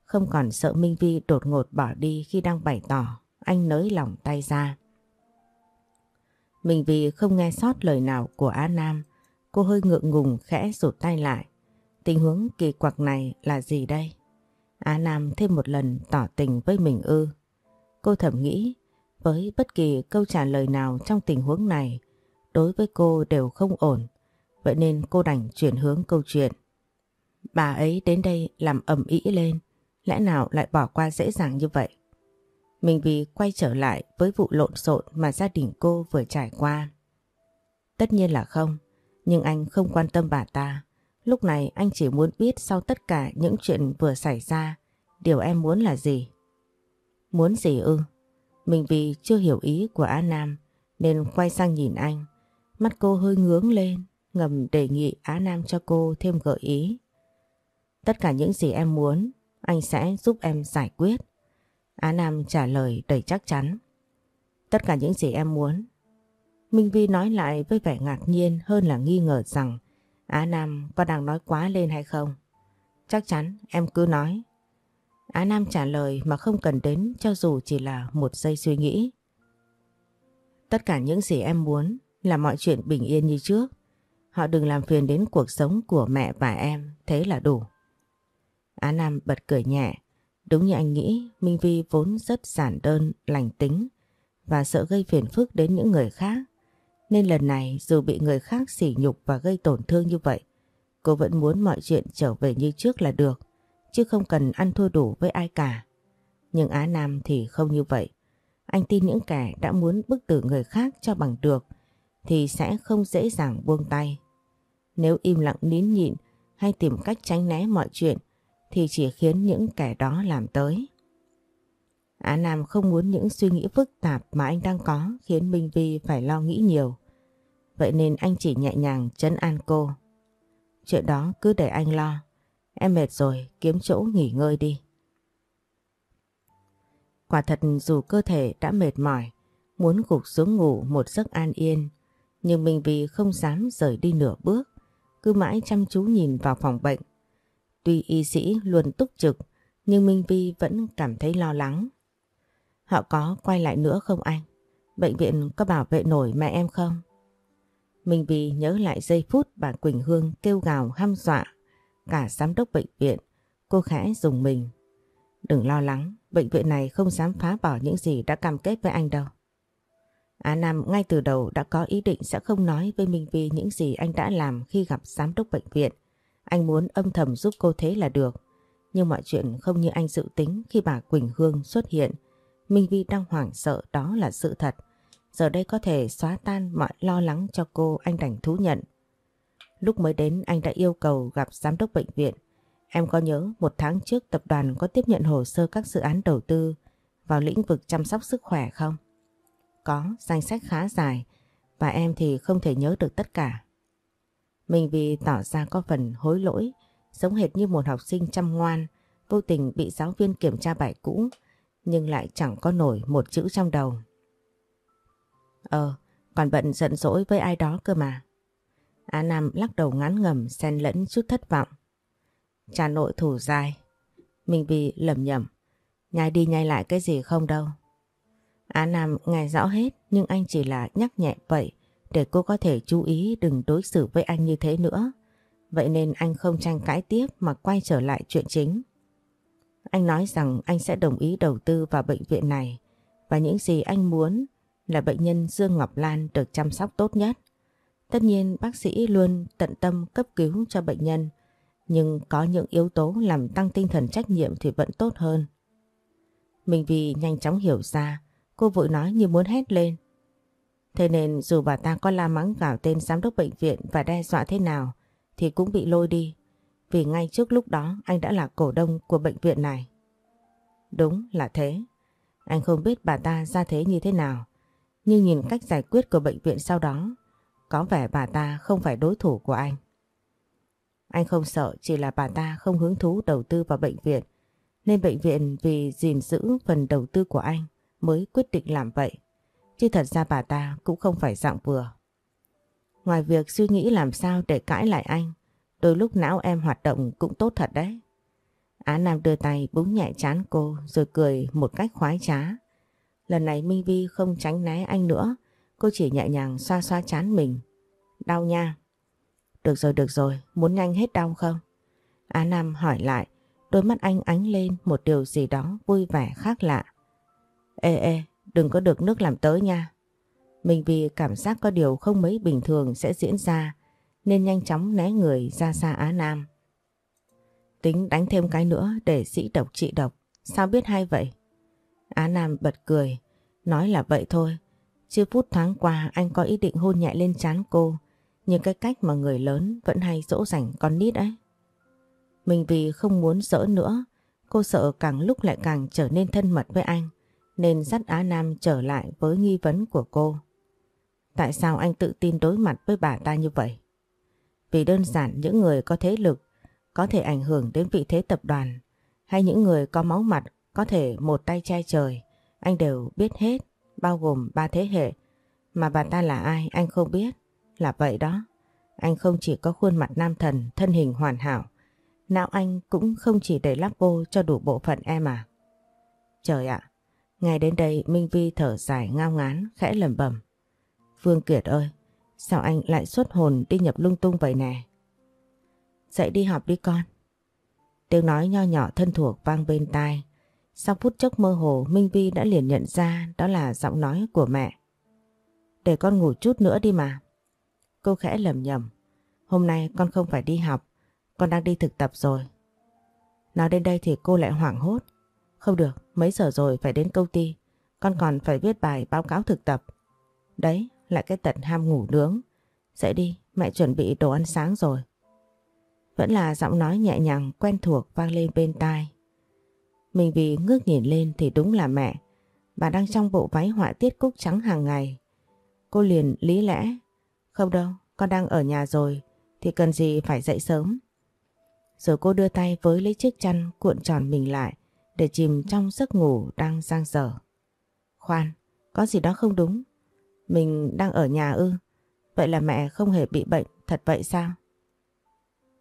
không còn sợ Minh Vi đột ngột bỏ đi khi đang bày tỏ, anh nới lỏng tay ra. Minh Vi không nghe sót lời nào của Á Nam, cô hơi ngượng ngùng khẽ rụt tay lại. Tình huống kỳ quặc này là gì đây? Á Nam thêm một lần tỏ tình với mình ư. Cô thầm nghĩ với bất kỳ câu trả lời nào trong tình huống này đối với cô đều không ổn. Vậy nên cô đành chuyển hướng câu chuyện. Bà ấy đến đây làm ẩm ý lên, lẽ nào lại bỏ qua dễ dàng như vậy? Mình vì quay trở lại với vụ lộn xộn mà gia đình cô vừa trải qua. Tất nhiên là không, nhưng anh không quan tâm bà ta. Lúc này anh chỉ muốn biết sau tất cả những chuyện vừa xảy ra, điều em muốn là gì? Muốn gì ư? Mình vì chưa hiểu ý của Á Nam nên quay sang nhìn anh. Mắt cô hơi ngướng lên, ngầm đề nghị Á Nam cho cô thêm gợi ý. Tất cả những gì em muốn, anh sẽ giúp em giải quyết. Á Nam trả lời đầy chắc chắn. Tất cả những gì em muốn. Minh Vi nói lại với vẻ ngạc nhiên hơn là nghi ngờ rằng Á Nam có đang nói quá lên hay không? Chắc chắn em cứ nói. Á Nam trả lời mà không cần đến cho dù chỉ là một giây suy nghĩ. Tất cả những gì em muốn là mọi chuyện bình yên như trước. Họ đừng làm phiền đến cuộc sống của mẹ và em, thế là đủ. Á Nam bật cười nhẹ. Đúng như anh nghĩ, Minh Vi vốn rất giản đơn, lành tính và sợ gây phiền phức đến những người khác. Nên lần này dù bị người khác sỉ nhục và gây tổn thương như vậy, cô vẫn muốn mọi chuyện trở về như trước là được, chứ không cần ăn thua đủ với ai cả. Nhưng Á Nam thì không như vậy. Anh tin những kẻ đã muốn bức tử người khác cho bằng được thì sẽ không dễ dàng buông tay. Nếu im lặng nín nhịn hay tìm cách tránh né mọi chuyện thì chỉ khiến những kẻ đó làm tới. Á Nam không muốn những suy nghĩ phức tạp mà anh đang có khiến Minh Vi phải lo nghĩ nhiều. Vậy nên anh chỉ nhẹ nhàng chấn an cô. Chuyện đó cứ để anh lo. Em mệt rồi, kiếm chỗ nghỉ ngơi đi. Quả thật dù cơ thể đã mệt mỏi, muốn gục xuống ngủ một giấc an yên, nhưng Minh Vi không dám rời đi nửa bước, cứ mãi chăm chú nhìn vào phòng bệnh. Tuy y sĩ luôn túc trực, nhưng Minh Vi vẫn cảm thấy lo lắng. Họ có quay lại nữa không anh? Bệnh viện có bảo vệ nổi mẹ em không? Minh Vi nhớ lại giây phút bà Quỳnh Hương kêu gào hăm dọa cả giám đốc bệnh viện. Cô khẽ dùng mình. Đừng lo lắng, bệnh viện này không dám phá bỏ những gì đã cam kết với anh đâu. Á Nam ngay từ đầu đã có ý định sẽ không nói với Minh Vi những gì anh đã làm khi gặp giám đốc bệnh viện. Anh muốn âm thầm giúp cô thế là được. Nhưng mọi chuyện không như anh dự tính khi bà Quỳnh Hương xuất hiện. Minh Vi đang hoảng sợ đó là sự thật. Giờ đây có thể xóa tan mọi lo lắng cho cô anh đành thú nhận. Lúc mới đến anh đã yêu cầu gặp giám đốc bệnh viện. Em có nhớ một tháng trước tập đoàn có tiếp nhận hồ sơ các dự án đầu tư vào lĩnh vực chăm sóc sức khỏe không? Có, danh sách khá dài và em thì không thể nhớ được tất cả. Mình vì tỏ ra có phần hối lỗi, giống hệt như một học sinh chăm ngoan, vô tình bị giáo viên kiểm tra bài cũ, nhưng lại chẳng có nổi một chữ trong đầu. Ờ, còn bận giận dỗi với ai đó cơ mà. Á Nam lắc đầu ngán ngầm xen lẫn chút thất vọng. Cha nội thủ dài. Mình vì lầm nhầm. Nhai đi nhai lại cái gì không đâu. Á Nam nghe rõ hết nhưng anh chỉ là nhắc nhẹ vậy để cô có thể chú ý đừng đối xử với anh như thế nữa. Vậy nên anh không tranh cãi tiếp mà quay trở lại chuyện chính. Anh nói rằng anh sẽ đồng ý đầu tư vào bệnh viện này và những gì anh muốn là bệnh nhân Dương Ngọc Lan được chăm sóc tốt nhất. Tất nhiên bác sĩ luôn tận tâm cấp cứu cho bệnh nhân nhưng có những yếu tố làm tăng tinh thần trách nhiệm thì vẫn tốt hơn. Mình vì nhanh chóng hiểu ra, cô vội nói như muốn hét lên. Thế nên dù bà ta có la mắng gào tên giám đốc bệnh viện và đe dọa thế nào thì cũng bị lôi đi. Vì ngay trước lúc đó anh đã là cổ đông của bệnh viện này. Đúng là thế. Anh không biết bà ta ra thế như thế nào. Nhưng nhìn cách giải quyết của bệnh viện sau đó, có vẻ bà ta không phải đối thủ của anh. Anh không sợ chỉ là bà ta không hứng thú đầu tư vào bệnh viện. Nên bệnh viện vì gìn giữ phần đầu tư của anh mới quyết định làm vậy. Chứ thật ra bà ta cũng không phải dạng vừa. Ngoài việc suy nghĩ làm sao để cãi lại anh, đôi lúc não em hoạt động cũng tốt thật đấy. Á Nam đưa tay búng nhẹ chán cô rồi cười một cách khoái trá. Lần này Minh Vi không tránh né anh nữa, cô chỉ nhẹ nhàng xoa xoa chán mình. Đau nha. Được rồi được rồi, muốn nhanh hết đau không? Á Nam hỏi lại, đôi mắt anh ánh lên một điều gì đó vui vẻ khác lạ. Ê ê, đừng có được nước làm tới nha. Mình vì cảm giác có điều không mấy bình thường sẽ diễn ra nên nhanh chóng né người ra xa Á Nam. Tính đánh thêm cái nữa để sĩ độc trị độc, sao biết hay vậy? Á Nam bật cười, nói là vậy thôi. Chưa phút thoáng qua anh có ý định hôn nhẹ lên trán cô, nhưng cái cách mà người lớn vẫn hay dỗ dành con nít ấy. Mình vì không muốn dỡ nữa, cô sợ càng lúc lại càng trở nên thân mật với anh, nên dắt Á Nam trở lại với nghi vấn của cô. Tại sao anh tự tin đối mặt với bà ta như vậy? Vì đơn giản những người có thế lực có thể ảnh hưởng đến vị thế tập đoàn, hay những người có máu mặt có thể một tay che trời, anh đều biết hết, bao gồm ba thế hệ mà bà ta là ai anh không biết là vậy đó, anh không chỉ có khuôn mặt nam thần, thân hình hoàn hảo, não anh cũng không chỉ để lắp vô cho đủ bộ phận em à trời ạ ngay đến đây Minh Vi thở dài ngao ngán khẽ lẩm bẩm "Vương Kiệt ơi sao anh lại xuất hồn đi nhập lung tung vậy nè Dậy đi học đi con. Tiếng nói nho nhỏ thân thuộc vang bên tai. Sau phút chốc mơ hồ Minh Vi đã liền nhận ra đó là giọng nói của mẹ. Để con ngủ chút nữa đi mà. Cô khẽ lầm nhầm. Hôm nay con không phải đi học, con đang đi thực tập rồi. Nói đến đây thì cô lại hoảng hốt. Không được, mấy giờ rồi phải đến công ty. Con còn phải viết bài báo cáo thực tập. Đấy, lại cái tật ham ngủ nướng. Dậy đi, mẹ chuẩn bị đồ ăn sáng rồi. Vẫn là giọng nói nhẹ nhàng quen thuộc vang lên bên tai. Mình vì ngước nhìn lên thì đúng là mẹ. Bà đang trong bộ váy họa tiết cúc trắng hàng ngày. Cô liền lý lẽ. Không đâu, con đang ở nhà rồi thì cần gì phải dậy sớm. Rồi cô đưa tay với lấy chiếc chăn cuộn tròn mình lại để chìm trong giấc ngủ đang giang dở. Khoan, có gì đó không đúng. Mình đang ở nhà ư. Vậy là mẹ không hề bị bệnh, thật vậy sao?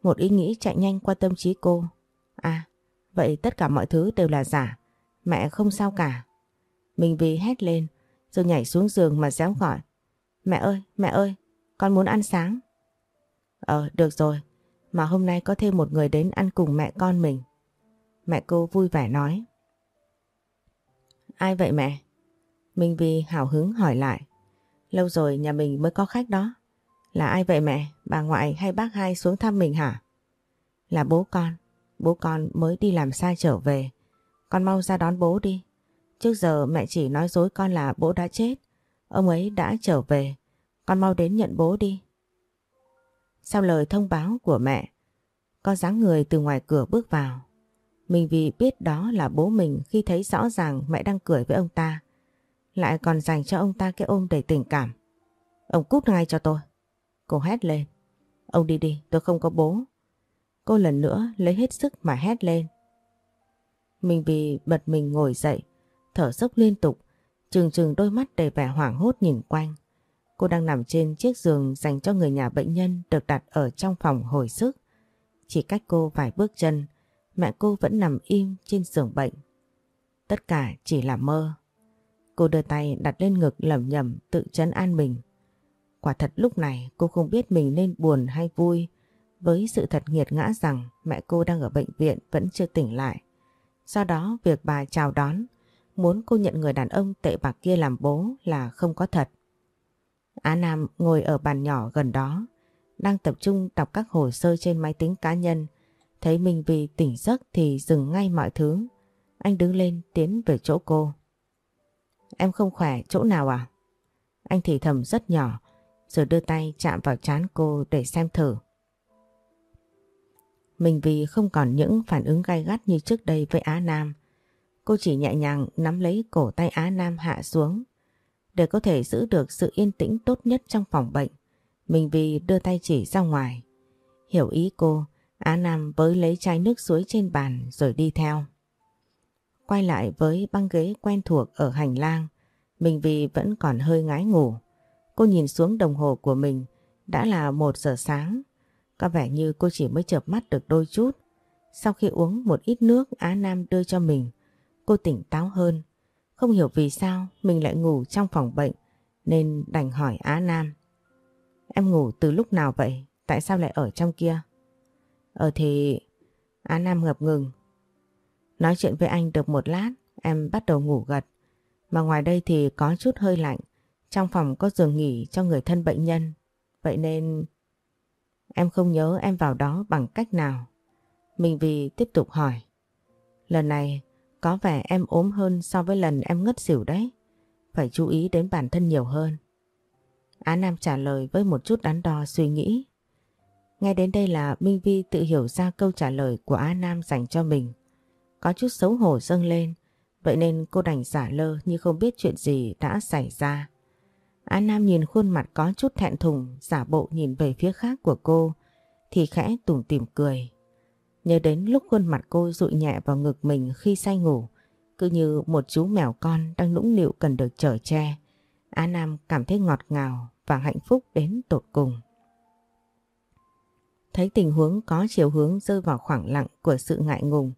Một ý nghĩ chạy nhanh qua tâm trí cô. À, vậy tất cả mọi thứ đều là giả. Mẹ không sao cả. Mình vì hét lên, rồi nhảy xuống giường mà réo gọi. Mẹ ơi, mẹ ơi, con muốn ăn sáng. Ờ, được rồi, mà hôm nay có thêm một người đến ăn cùng mẹ con mình. Mẹ cô vui vẻ nói. Ai vậy mẹ? Minh Vi hào hứng hỏi lại. Lâu rồi nhà mình mới có khách đó. Là ai vậy mẹ? Bà ngoại hay bác hai xuống thăm mình hả? Là bố con. Bố con mới đi làm xa trở về. Con mau ra đón bố đi. Trước giờ mẹ chỉ nói dối con là bố đã chết. Ông ấy đã trở về. Con mau đến nhận bố đi. Sau lời thông báo của mẹ, con dáng người từ ngoài cửa bước vào. Mình vì biết đó là bố mình khi thấy rõ ràng mẹ đang cười với ông ta. Lại còn dành cho ông ta cái ôm đầy tình cảm. Ông cút ngay cho tôi. Cô hét lên. Ông đi đi, tôi không có bố. Cô lần nữa lấy hết sức mà hét lên. Mình vì bật mình ngồi dậy, thở dốc liên tục, trừng trừng đôi mắt đầy vẻ hoảng hốt nhìn quanh. Cô đang nằm trên chiếc giường dành cho người nhà bệnh nhân được đặt ở trong phòng hồi sức. Chỉ cách cô vài bước chân, mẹ cô vẫn nằm im trên giường bệnh. Tất cả chỉ là mơ. Cô đưa tay đặt lên ngực lẩm nhẩm tự chấn an mình. Quả thật lúc này cô không biết mình nên buồn hay vui với sự thật nghiệt ngã rằng mẹ cô đang ở bệnh viện vẫn chưa tỉnh lại. Do đó việc bà chào đón muốn cô nhận người đàn ông tệ bạc kia làm bố là không có thật. Á Nam ngồi ở bàn nhỏ gần đó, đang tập trung đọc các hồ sơ trên máy tính cá nhân. Thấy mình vì tỉnh giấc thì dừng ngay mọi thứ. Anh đứng lên tiến về chỗ cô. Em không khỏe chỗ nào à? Anh thì thầm rất nhỏ, rồi đưa tay chạm vào trán cô để xem thử. Mình vì không còn những phản ứng gai gắt như trước đây với Á Nam. Cô chỉ nhẹ nhàng nắm lấy cổ tay Á Nam hạ xuống. Để có thể giữ được sự yên tĩnh tốt nhất trong phòng bệnh, mình vì đưa tay chỉ ra ngoài. Hiểu ý cô, Á Nam với lấy chai nước suối trên bàn rồi đi theo. Quay lại với băng ghế quen thuộc ở hành lang, mình vì vẫn còn hơi ngái ngủ. Cô nhìn xuống đồng hồ của mình, đã là một giờ sáng. Có vẻ như cô chỉ mới chợp mắt được đôi chút. Sau khi uống một ít nước Á Nam đưa cho mình, cô tỉnh táo hơn. Không hiểu vì sao mình lại ngủ trong phòng bệnh nên đành hỏi Á Nam. Em ngủ từ lúc nào vậy? Tại sao lại ở trong kia? Ờ thì... Á Nam ngập ngừng. Nói chuyện với anh được một lát, em bắt đầu ngủ gật. Mà ngoài đây thì có chút hơi lạnh. Trong phòng có giường nghỉ cho người thân bệnh nhân. Vậy nên... Em không nhớ em vào đó bằng cách nào. Mình vì tiếp tục hỏi. Lần này có vẻ em ốm hơn so với lần em ngất xỉu đấy. Phải chú ý đến bản thân nhiều hơn. Á Nam trả lời với một chút đắn đo suy nghĩ nghe đến đây là Minh Vi tự hiểu ra câu trả lời của Á Nam dành cho mình. Có chút xấu hổ dâng lên, vậy nên cô đành giả lơ như không biết chuyện gì đã xảy ra. Á Nam nhìn khuôn mặt có chút thẹn thùng, giả bộ nhìn về phía khác của cô, thì khẽ tủm tỉm cười. Nhớ đến lúc khuôn mặt cô dụi nhẹ vào ngực mình khi say ngủ, cứ như một chú mèo con đang nũng nịu cần được chở che. Á Nam cảm thấy ngọt ngào và hạnh phúc đến tột cùng. Thấy tình huống có chiều hướng rơi vào khoảng lặng của sự ngại ngùng,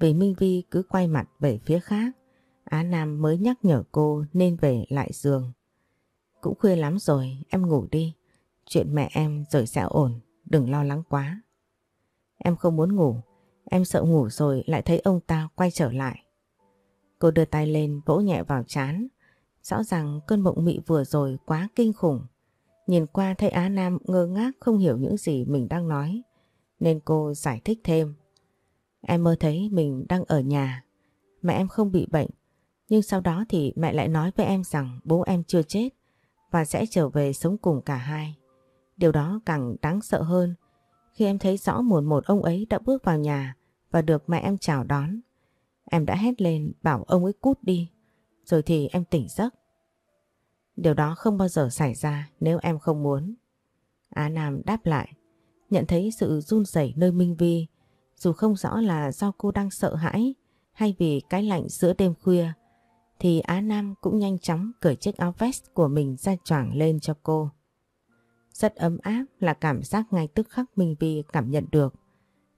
vì Minh Vi cứ quay mặt về phía khác, Á Nam mới nhắc nhở cô nên về lại giường. Cũng khuya lắm rồi, em ngủ đi. Chuyện mẹ em rồi sẽ ổn, đừng lo lắng quá. Em không muốn ngủ, em sợ ngủ rồi lại thấy ông ta quay trở lại. Cô đưa tay lên vỗ nhẹ vào chán. Rõ ràng cơn mộng mị vừa rồi quá kinh khủng. Nhìn qua thấy Á Nam ngơ ngác không hiểu những gì mình đang nói. Nên cô giải thích thêm. Em mơ thấy mình đang ở nhà. Mẹ em không bị bệnh. Nhưng sau đó thì mẹ lại nói với em rằng bố em chưa chết và sẽ trở về sống cùng cả hai. Điều đó càng đáng sợ hơn khi em thấy rõ một một ông ấy đã bước vào nhà và được mẹ em chào đón. Em đã hét lên bảo ông ấy cút đi, rồi thì em tỉnh giấc. Điều đó không bao giờ xảy ra nếu em không muốn. Á Nam đáp lại, nhận thấy sự run rẩy nơi Minh Vi, dù không rõ là do cô đang sợ hãi hay vì cái lạnh giữa đêm khuya, thì Á Nam cũng nhanh chóng cởi chiếc áo vest của mình ra choàng lên cho cô. Rất ấm áp là cảm giác ngay tức khắc Minh Vi cảm nhận được.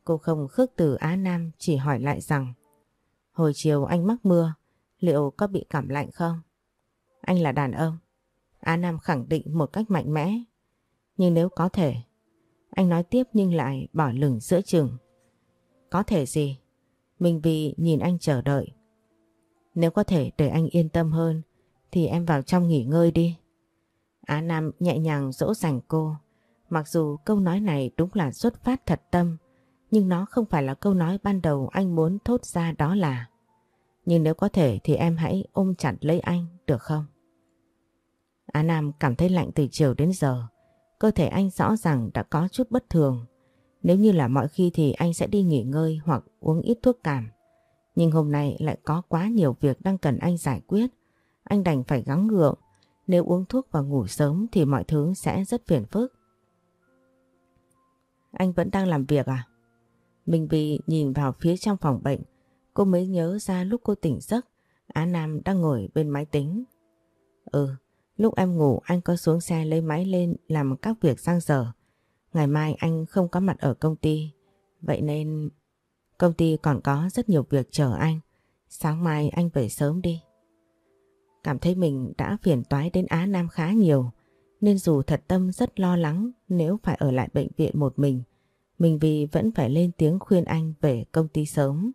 Cô không khước từ Á Nam chỉ hỏi lại rằng Hồi chiều anh mắc mưa, liệu có bị cảm lạnh không? Anh là đàn ông. Á Nam khẳng định một cách mạnh mẽ. Nhưng nếu có thể, anh nói tiếp nhưng lại bỏ lửng giữa chừng. Có thể gì? Minh Vy nhìn anh chờ đợi. Nếu có thể để anh yên tâm hơn, thì em vào trong nghỉ ngơi đi. Á Nam nhẹ nhàng dỗ dành cô. Mặc dù câu nói này đúng là xuất phát thật tâm, nhưng nó không phải là câu nói ban đầu anh muốn thốt ra đó là Nhưng nếu có thể thì em hãy ôm chặt lấy anh, được không? Á Nam cảm thấy lạnh từ chiều đến giờ. Cơ thể anh rõ ràng đã có chút bất thường. Nếu như là mọi khi thì anh sẽ đi nghỉ ngơi hoặc uống ít thuốc cảm. Nhưng hôm nay lại có quá nhiều việc đang cần anh giải quyết. Anh đành phải gắng gượng nếu uống thuốc và ngủ sớm thì mọi thứ sẽ rất phiền phức. Anh vẫn đang làm việc à? Minh Vy nhìn vào phía trong phòng bệnh, cô mới nhớ ra lúc cô tỉnh giấc, Á Nam đang ngồi bên máy tính. Ừ, lúc em ngủ anh có xuống xe lấy máy lên làm các việc sang giờ. Ngày mai anh không có mặt ở công ty, vậy nên công ty còn có rất nhiều việc chờ anh. Sáng mai anh về sớm đi. Cảm thấy mình đã phiền toái đến Á Nam khá nhiều nên dù thật tâm rất lo lắng nếu phải ở lại bệnh viện một mình, mình vì vẫn phải lên tiếng khuyên anh về công ty sớm.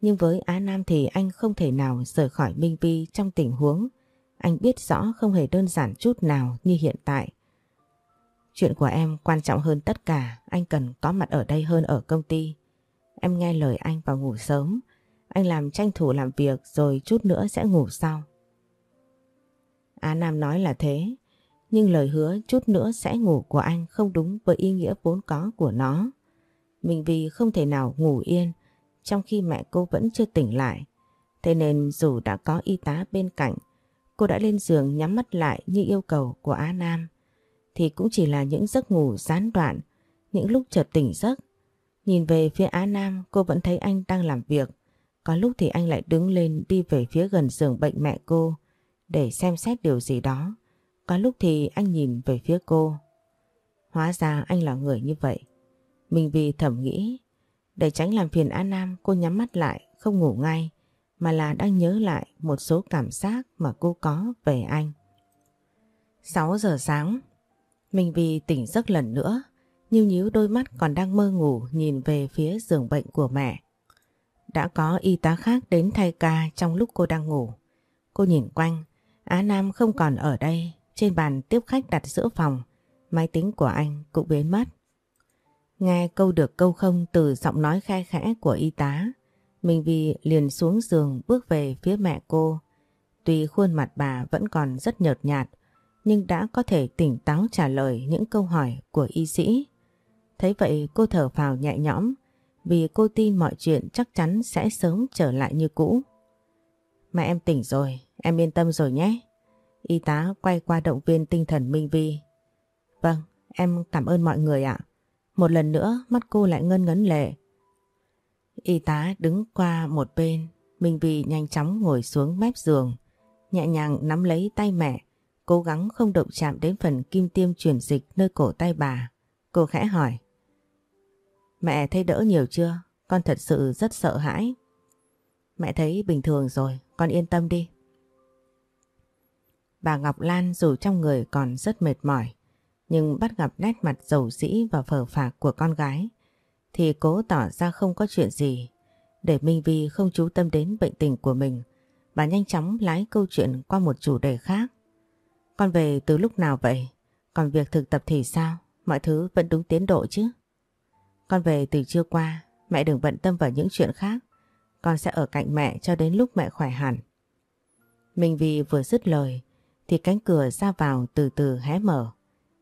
Nhưng với Á Nam thì anh không thể nào rời khỏi Minh Vi trong tình huống anh biết rõ không hề đơn giản chút nào như hiện tại. Chuyện của em quan trọng hơn tất cả, anh cần có mặt ở đây hơn ở công ty. Em nghe lời anh và ngủ sớm. Anh làm tranh thủ làm việc rồi chút nữa sẽ ngủ sau. Á Nam nói là thế, nhưng lời hứa chút nữa sẽ ngủ của anh không đúng với ý nghĩa vốn có của nó. Mình vì không thể nào ngủ yên trong khi mẹ cô vẫn chưa tỉnh lại. Thế nên dù đã có y tá bên cạnh, cô đã lên giường nhắm mắt lại như yêu cầu của Á Nam. Thì cũng chỉ là những giấc ngủ gián đoạn, những lúc chợt tỉnh giấc. Nhìn về phía Á Nam cô vẫn thấy anh đang làm việc. Có lúc thì anh lại đứng lên đi về phía gần giường bệnh mẹ cô để xem xét điều gì đó. Có lúc thì anh nhìn về phía cô. Hóa ra anh là người như vậy. Mình vì thầm nghĩ, để tránh làm phiền Á Nam cô nhắm mắt lại, không ngủ ngay, mà là đang nhớ lại một số cảm giác mà cô có về anh. 6 giờ sáng, mình vì tỉnh giấc lần nữa, nhíu nhíu đôi mắt còn đang mơ ngủ nhìn về phía giường bệnh của mẹ. Đã có y tá khác đến thay ca trong lúc cô đang ngủ. Cô nhìn quanh, Á Nam không còn ở đây trên bàn tiếp khách đặt giữa phòng, máy tính của anh cũng biến mất. Nghe câu được câu không từ giọng nói khe khẽ của y tá, Minh Vi liền xuống giường bước về phía mẹ cô. Tuy khuôn mặt bà vẫn còn rất nhợt nhạt, nhưng đã có thể tỉnh táo trả lời những câu hỏi của y sĩ. Thấy vậy cô thở phào nhẹ nhõm, vì cô tin mọi chuyện chắc chắn sẽ sớm trở lại như cũ. Mẹ em tỉnh rồi, em yên tâm rồi nhé. Y tá quay qua động viên tinh thần Minh Vi. Vâng, em cảm ơn mọi người ạ. Một lần nữa mắt cô lại ngân ngấn lệ. Y tá đứng qua một bên, Minh Vi nhanh chóng ngồi xuống mép giường, nhẹ nhàng nắm lấy tay mẹ, cố gắng không động chạm đến phần kim tiêm truyền dịch nơi cổ tay bà. Cô khẽ hỏi. Mẹ thấy đỡ nhiều chưa? Con thật sự rất sợ hãi. Mẹ thấy bình thường rồi, con yên tâm đi. Bà Ngọc Lan dù trong người còn rất mệt mỏi, nhưng bắt gặp nét mặt dầu dĩ và phở phạc của con gái, thì cố tỏ ra không có chuyện gì. Để Minh Vi không chú tâm đến bệnh tình của mình, bà nhanh chóng lái câu chuyện qua một chủ đề khác. Con về từ lúc nào vậy? Còn việc thực tập thì sao? Mọi thứ vẫn đúng tiến độ chứ? Con về từ trưa qua, mẹ đừng bận tâm vào những chuyện khác. Con sẽ ở cạnh mẹ cho đến lúc mẹ khỏe hẳn. Minh Vi vừa dứt lời thì cánh cửa ra vào từ từ hé mở.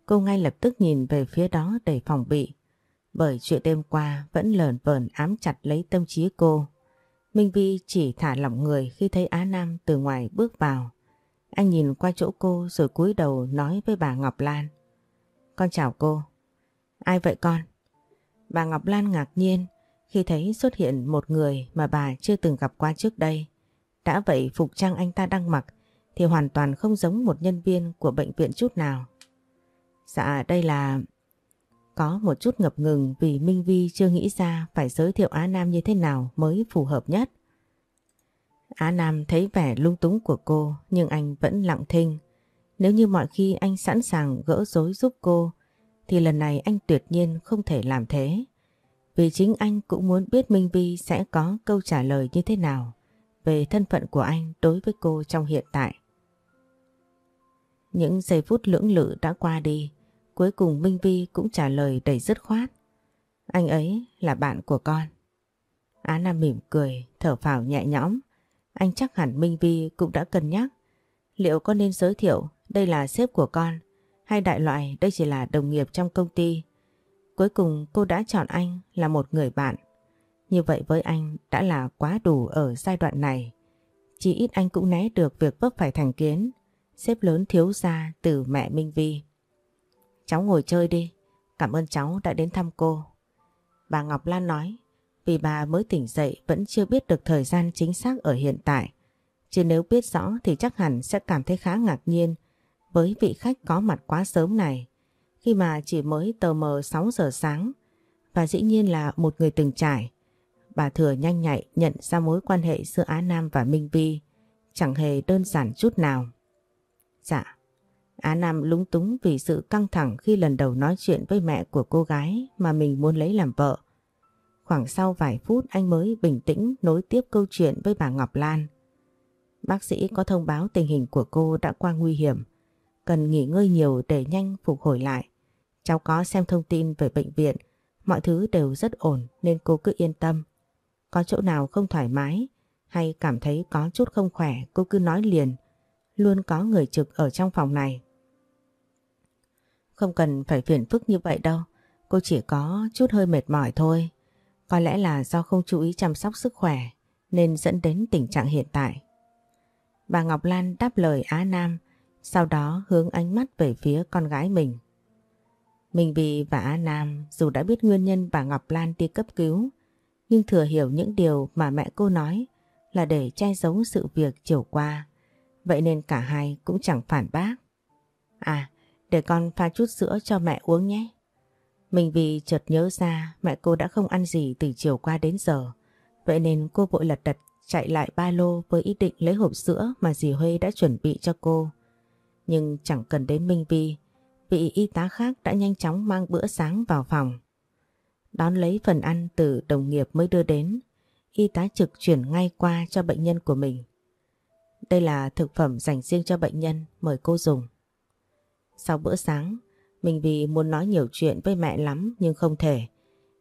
Cô ngay lập tức nhìn về phía đó để phòng bị. Bởi chuyện đêm qua vẫn lờn vờn ám chặt lấy tâm trí cô. Minh Vi chỉ thả lỏng người khi thấy Á Nam từ ngoài bước vào. Anh nhìn qua chỗ cô rồi cúi đầu nói với bà Ngọc Lan. Con chào cô. Ai vậy con? Bà Ngọc Lan ngạc nhiên khi thấy xuất hiện một người mà bà chưa từng gặp qua trước đây. Đã vậy phục trang anh ta đang mặc thì hoàn toàn không giống một nhân viên của bệnh viện chút nào. Dạ đây là... Có một chút ngập ngừng vì Minh Vi chưa nghĩ ra phải giới thiệu Á Nam như thế nào mới phù hợp nhất. Á Nam thấy vẻ lung túng của cô nhưng anh vẫn lặng thinh. Nếu như mọi khi anh sẵn sàng gỡ rối giúp cô thì lần này anh tuyệt nhiên không thể làm thế. Vì chính anh cũng muốn biết Minh Vi sẽ có câu trả lời như thế nào về thân phận của anh đối với cô trong hiện tại. Những giây phút lưỡng lự đã qua đi, cuối cùng Minh Vi cũng trả lời đầy dứt khoát. Anh ấy là bạn của con. Á Nam mỉm cười, thở phào nhẹ nhõm. Anh chắc hẳn Minh Vi cũng đã cân nhắc. Liệu có nên giới thiệu đây là sếp của con hay đại loại đây chỉ là đồng nghiệp trong công ty. Cuối cùng cô đã chọn anh là một người bạn. Như vậy với anh đã là quá đủ ở giai đoạn này. Chỉ ít anh cũng né được việc vấp phải thành kiến sếp lớn thiếu gia từ mẹ Minh Vi. Cháu ngồi chơi đi, cảm ơn cháu đã đến thăm cô. Bà Ngọc Lan nói, vì bà mới tỉnh dậy vẫn chưa biết được thời gian chính xác ở hiện tại. Chứ nếu biết rõ thì chắc hẳn sẽ cảm thấy khá ngạc nhiên với vị khách có mặt quá sớm này. Khi mà chỉ mới tờ mờ 6 giờ sáng và dĩ nhiên là một người từng trải. Bà Thừa nhanh nhạy nhận ra mối quan hệ giữa Á Nam và Minh Vi chẳng hề đơn giản chút nào. Dạ, Á Nam lúng túng vì sự căng thẳng khi lần đầu nói chuyện với mẹ của cô gái mà mình muốn lấy làm vợ. Khoảng sau vài phút anh mới bình tĩnh nối tiếp câu chuyện với bà Ngọc Lan. Bác sĩ có thông báo tình hình của cô đã qua nguy hiểm, cần nghỉ ngơi nhiều để nhanh phục hồi lại. Cháu có xem thông tin về bệnh viện, mọi thứ đều rất ổn nên cô cứ yên tâm. Có chỗ nào không thoải mái hay cảm thấy có chút không khỏe cô cứ nói liền, luôn có người trực ở trong phòng này. Không cần phải phiền phức như vậy đâu, cô chỉ có chút hơi mệt mỏi thôi. Có lẽ là do không chú ý chăm sóc sức khỏe nên dẫn đến tình trạng hiện tại. Bà Ngọc Lan đáp lời Á Nam, sau đó hướng ánh mắt về phía con gái mình. Minh Bì và Á Nam dù đã biết nguyên nhân bà Ngọc Lan đi cấp cứu, nhưng thừa hiểu những điều mà mẹ cô nói là để che giấu sự việc chiều qua. Vậy nên cả hai cũng chẳng phản bác. À, để con pha chút sữa cho mẹ uống nhé. Mình vì chợt nhớ ra mẹ cô đã không ăn gì từ chiều qua đến giờ. Vậy nên cô vội lật đật chạy lại ba lô với ý định lấy hộp sữa mà dì Huê đã chuẩn bị cho cô. Nhưng chẳng cần đến Minh Vi, vị y tá khác đã nhanh chóng mang bữa sáng vào phòng. Đón lấy phần ăn từ đồng nghiệp mới đưa đến, y tá trực chuyển ngay qua cho bệnh nhân của mình. Đây là thực phẩm dành riêng cho bệnh nhân, mời cô dùng. Sau bữa sáng, mình vì muốn nói nhiều chuyện với mẹ lắm nhưng không thể.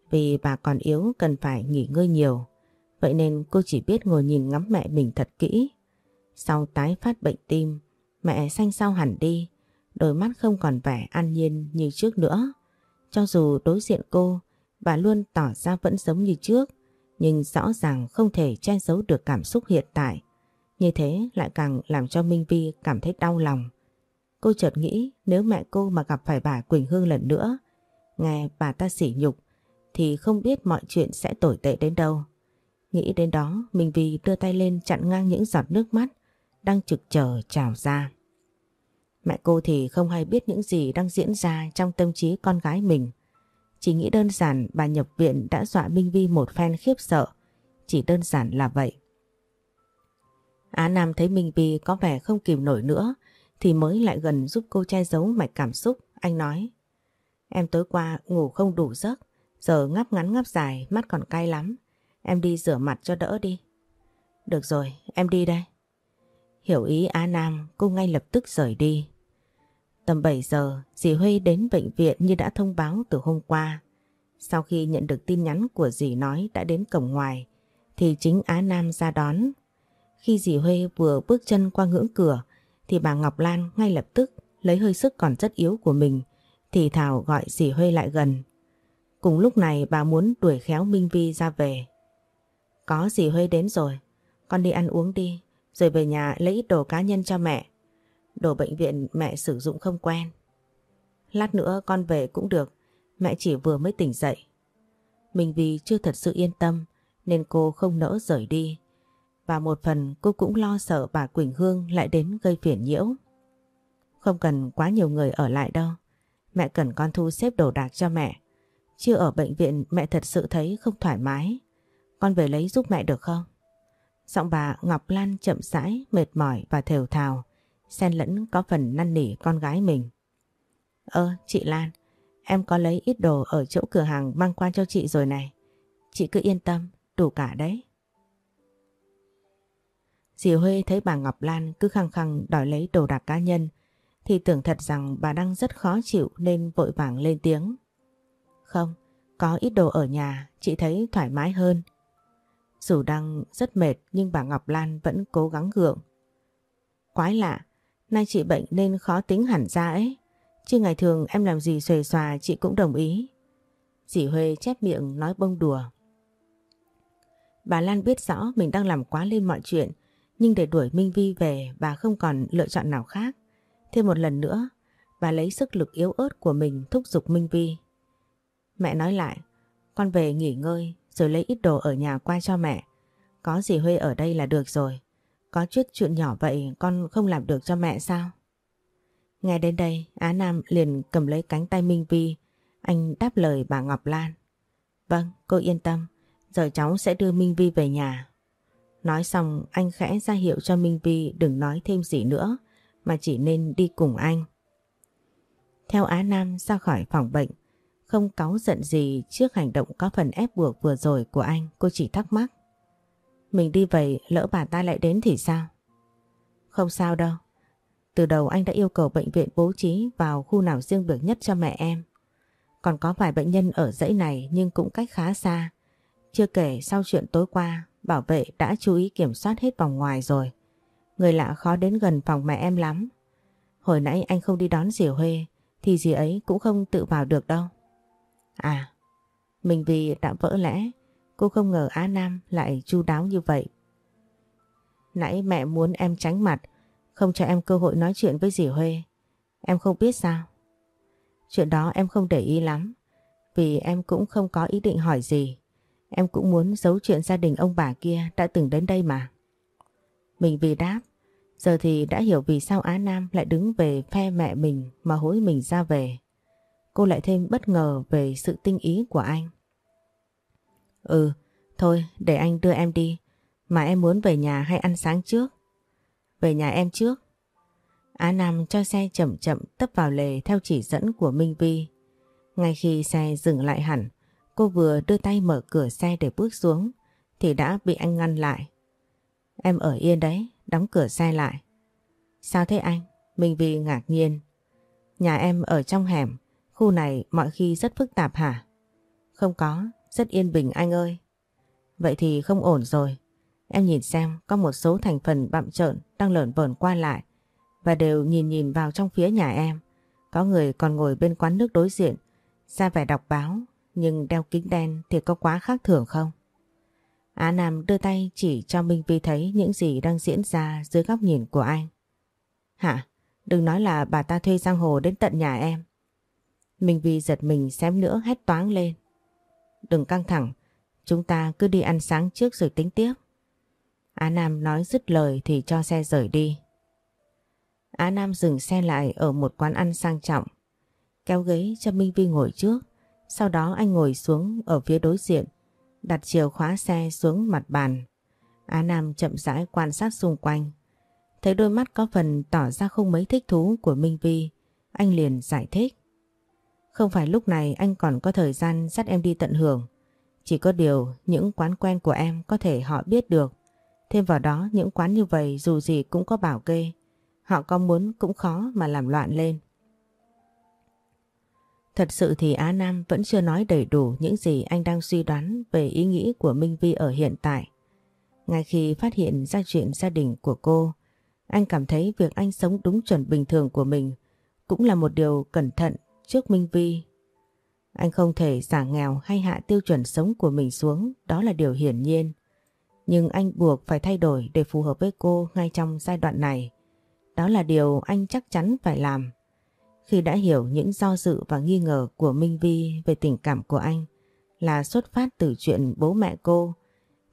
Vì bà còn yếu cần phải nghỉ ngơi nhiều. Vậy nên cô chỉ biết ngồi nhìn ngắm mẹ mình thật kỹ. Sau tái phát bệnh tim, mẹ xanh sao hẳn đi, đôi mắt không còn vẻ an nhiên như trước nữa. Cho dù đối diện cô, bà luôn tỏ ra vẫn giống như trước, nhưng rõ ràng không thể che giấu được cảm xúc hiện tại. Như thế lại càng làm cho Minh Vi cảm thấy đau lòng. Cô chợt nghĩ nếu mẹ cô mà gặp phải bà Quỳnh Hương lần nữa, nghe bà ta sỉ nhục, thì không biết mọi chuyện sẽ tồi tệ đến đâu. Nghĩ đến đó, Minh Vi đưa tay lên chặn ngang những giọt nước mắt đang trực chờ trào ra. Mẹ cô thì không hay biết những gì đang diễn ra trong tâm trí con gái mình. Chỉ nghĩ đơn giản bà nhập viện đã dọa Minh Vi một phen khiếp sợ. Chỉ đơn giản là vậy. Á Nam thấy Minh Vi có vẻ không kìm nổi nữa thì mới lại gần giúp cô che giấu mạch cảm xúc. Anh nói Em tối qua ngủ không đủ giấc giờ ngắp ngắn ngắp dài mắt còn cay lắm. Em đi rửa mặt cho đỡ đi. Được rồi, em đi đây. Hiểu ý Á Nam, cô ngay lập tức rời đi. Tầm 7 giờ, dì Huy đến bệnh viện như đã thông báo từ hôm qua. Sau khi nhận được tin nhắn của dì nói đã đến cổng ngoài, thì chính Á Nam ra đón. Khi dì Huy vừa bước chân qua ngưỡng cửa, thì bà Ngọc Lan ngay lập tức lấy hơi sức còn rất yếu của mình, thì Thảo gọi dì Huy lại gần. Cùng lúc này bà muốn đuổi khéo Minh Vi ra về. Có dì Huy đến rồi, con đi ăn uống đi, rồi về nhà lấy ít đồ cá nhân cho mẹ. Đồ bệnh viện mẹ sử dụng không quen. Lát nữa con về cũng được, mẹ chỉ vừa mới tỉnh dậy. Mình vì chưa thật sự yên tâm nên cô không nỡ rời đi. Và một phần cô cũng lo sợ bà Quỳnh Hương lại đến gây phiền nhiễu. Không cần quá nhiều người ở lại đâu. Mẹ cần con thu xếp đồ đạc cho mẹ. Chưa ở bệnh viện mẹ thật sự thấy không thoải mái. Con về lấy giúp mẹ được không? Giọng bà Ngọc Lan chậm rãi, mệt mỏi và thều thào, xen lẫn có phần năn nỉ con gái mình. Ơ, chị Lan, em có lấy ít đồ ở chỗ cửa hàng mang qua cho chị rồi này. Chị cứ yên tâm, đủ cả đấy. Dì Huê thấy bà Ngọc Lan cứ khăng khăng đòi lấy đồ đạc cá nhân thì tưởng thật rằng bà đang rất khó chịu nên vội vàng lên tiếng. Không, có ít đồ ở nhà, chị thấy thoải mái hơn. Dù đang rất mệt nhưng bà Ngọc Lan vẫn cố gắng gượng. Quái lạ, nay chị bệnh nên khó tính hẳn ra ấy. Chứ ngày thường em làm gì xuề xòa chị cũng đồng ý. Dì Huê chép miệng nói bông đùa. Bà Lan biết rõ mình đang làm quá lên mọi chuyện nhưng để đuổi Minh Vi về bà không còn lựa chọn nào khác. Thêm một lần nữa bà lấy sức lực yếu ớt của mình thúc giục Minh Vi. Mẹ nói lại con về nghỉ ngơi rồi lấy ít đồ ở nhà qua cho mẹ. Có gì Huê ở đây là được rồi. Có chút chuyện nhỏ vậy con không làm được cho mẹ sao? Nghe đến đây Á Nam liền cầm lấy cánh tay Minh Vi. Anh đáp lời bà Ngọc Lan. Vâng, cô yên tâm. Giờ cháu sẽ đưa Minh Vi về nhà. Nói xong anh khẽ ra hiệu cho Minh Vi đừng nói thêm gì nữa mà chỉ nên đi cùng anh. Theo Á Nam ra khỏi phòng bệnh, không cáu giận gì trước hành động có phần ép buộc vừa rồi của anh, cô chỉ thắc mắc. Mình đi vậy lỡ bà ta lại đến thì sao? Không sao đâu. Từ đầu anh đã yêu cầu bệnh viện bố trí vào khu nào riêng biệt nhất cho mẹ em. Còn có vài bệnh nhân ở dãy này nhưng cũng cách khá xa. Chưa kể sau chuyện tối qua, bảo vệ đã chú ý kiểm soát hết vòng ngoài rồi. Người lạ khó đến gần phòng mẹ em lắm. Hồi nãy anh không đi đón dì Huê thì dì ấy cũng không tự vào được đâu. À, mình vì đã vỡ lẽ, cô không ngờ Á Nam lại chu đáo như vậy. Nãy mẹ muốn em tránh mặt, không cho em cơ hội nói chuyện với dì Huê. Em không biết sao? Chuyện đó em không để ý lắm, vì em cũng không có ý định hỏi gì. Em cũng muốn giấu chuyện gia đình ông bà kia đã từng đến đây mà. Mình vì đáp, giờ thì đã hiểu vì sao Á Nam lại đứng về phe mẹ mình mà hối mình ra về. Cô lại thêm bất ngờ về sự tinh ý của anh. Ừ, thôi để anh đưa em đi. Mà em muốn về nhà hay ăn sáng trước? Về nhà em trước. Á Nam cho xe chậm chậm tấp vào lề theo chỉ dẫn của Minh Vi. Ngay khi xe dừng lại hẳn, cô vừa đưa tay mở cửa xe để bước xuống thì đã bị anh ngăn lại. Em ở yên đấy, đóng cửa xe lại. Sao thế anh? mình vì ngạc nhiên. Nhà em ở trong hẻm, khu này mọi khi rất phức tạp hả? Không có, rất yên bình anh ơi. Vậy thì không ổn rồi. Em nhìn xem có một số thành phần bạm trợn đang lởn vởn qua lại và đều nhìn nhìn vào trong phía nhà em. Có người còn ngồi bên quán nước đối diện ra vẻ đọc báo nhưng đeo kính đen thì có quá khác thường không? Á Nam đưa tay chỉ cho Minh Vi thấy những gì đang diễn ra dưới góc nhìn của anh. Hả? Đừng nói là bà ta thuê Giang Hồ đến tận nhà em. Minh Vi giật mình xém nữa hét toáng lên. Đừng căng thẳng, chúng ta cứ đi ăn sáng trước rồi tính tiếp. Á Nam nói dứt lời thì cho xe rời đi. Á Nam dừng xe lại ở một quán ăn sang trọng. Kéo ghế cho Minh Vi ngồi trước. Sau đó anh ngồi xuống ở phía đối diện. Đặt chìa khóa xe xuống mặt bàn. Á Nam chậm rãi quan sát xung quanh. Thấy đôi mắt có phần tỏ ra không mấy thích thú của Minh Vi. Anh liền giải thích. Không phải lúc này anh còn có thời gian dắt em đi tận hưởng. Chỉ có điều những quán quen của em có thể họ biết được. Thêm vào đó, những quán như vậy dù gì cũng có bảo kê. Họ có muốn cũng khó mà làm loạn lên. Thật sự thì Á Nam vẫn chưa nói đầy đủ những gì anh đang suy đoán về ý nghĩ của Minh Vi ở hiện tại. Ngay khi phát hiện ra chuyện gia đình của cô, anh cảm thấy việc anh sống đúng chuẩn bình thường của mình cũng là một điều cẩn thận trước Minh Vi. Anh không thể giả nghèo hay hạ tiêu chuẩn sống của mình xuống, đó là điều hiển nhiên. Nhưng anh buộc phải thay đổi để phù hợp với cô ngay trong giai đoạn này. Đó là điều anh chắc chắn phải làm. Khi đã hiểu những do dự và nghi ngờ của Minh Vi về tình cảm của anh là xuất phát từ chuyện bố mẹ cô,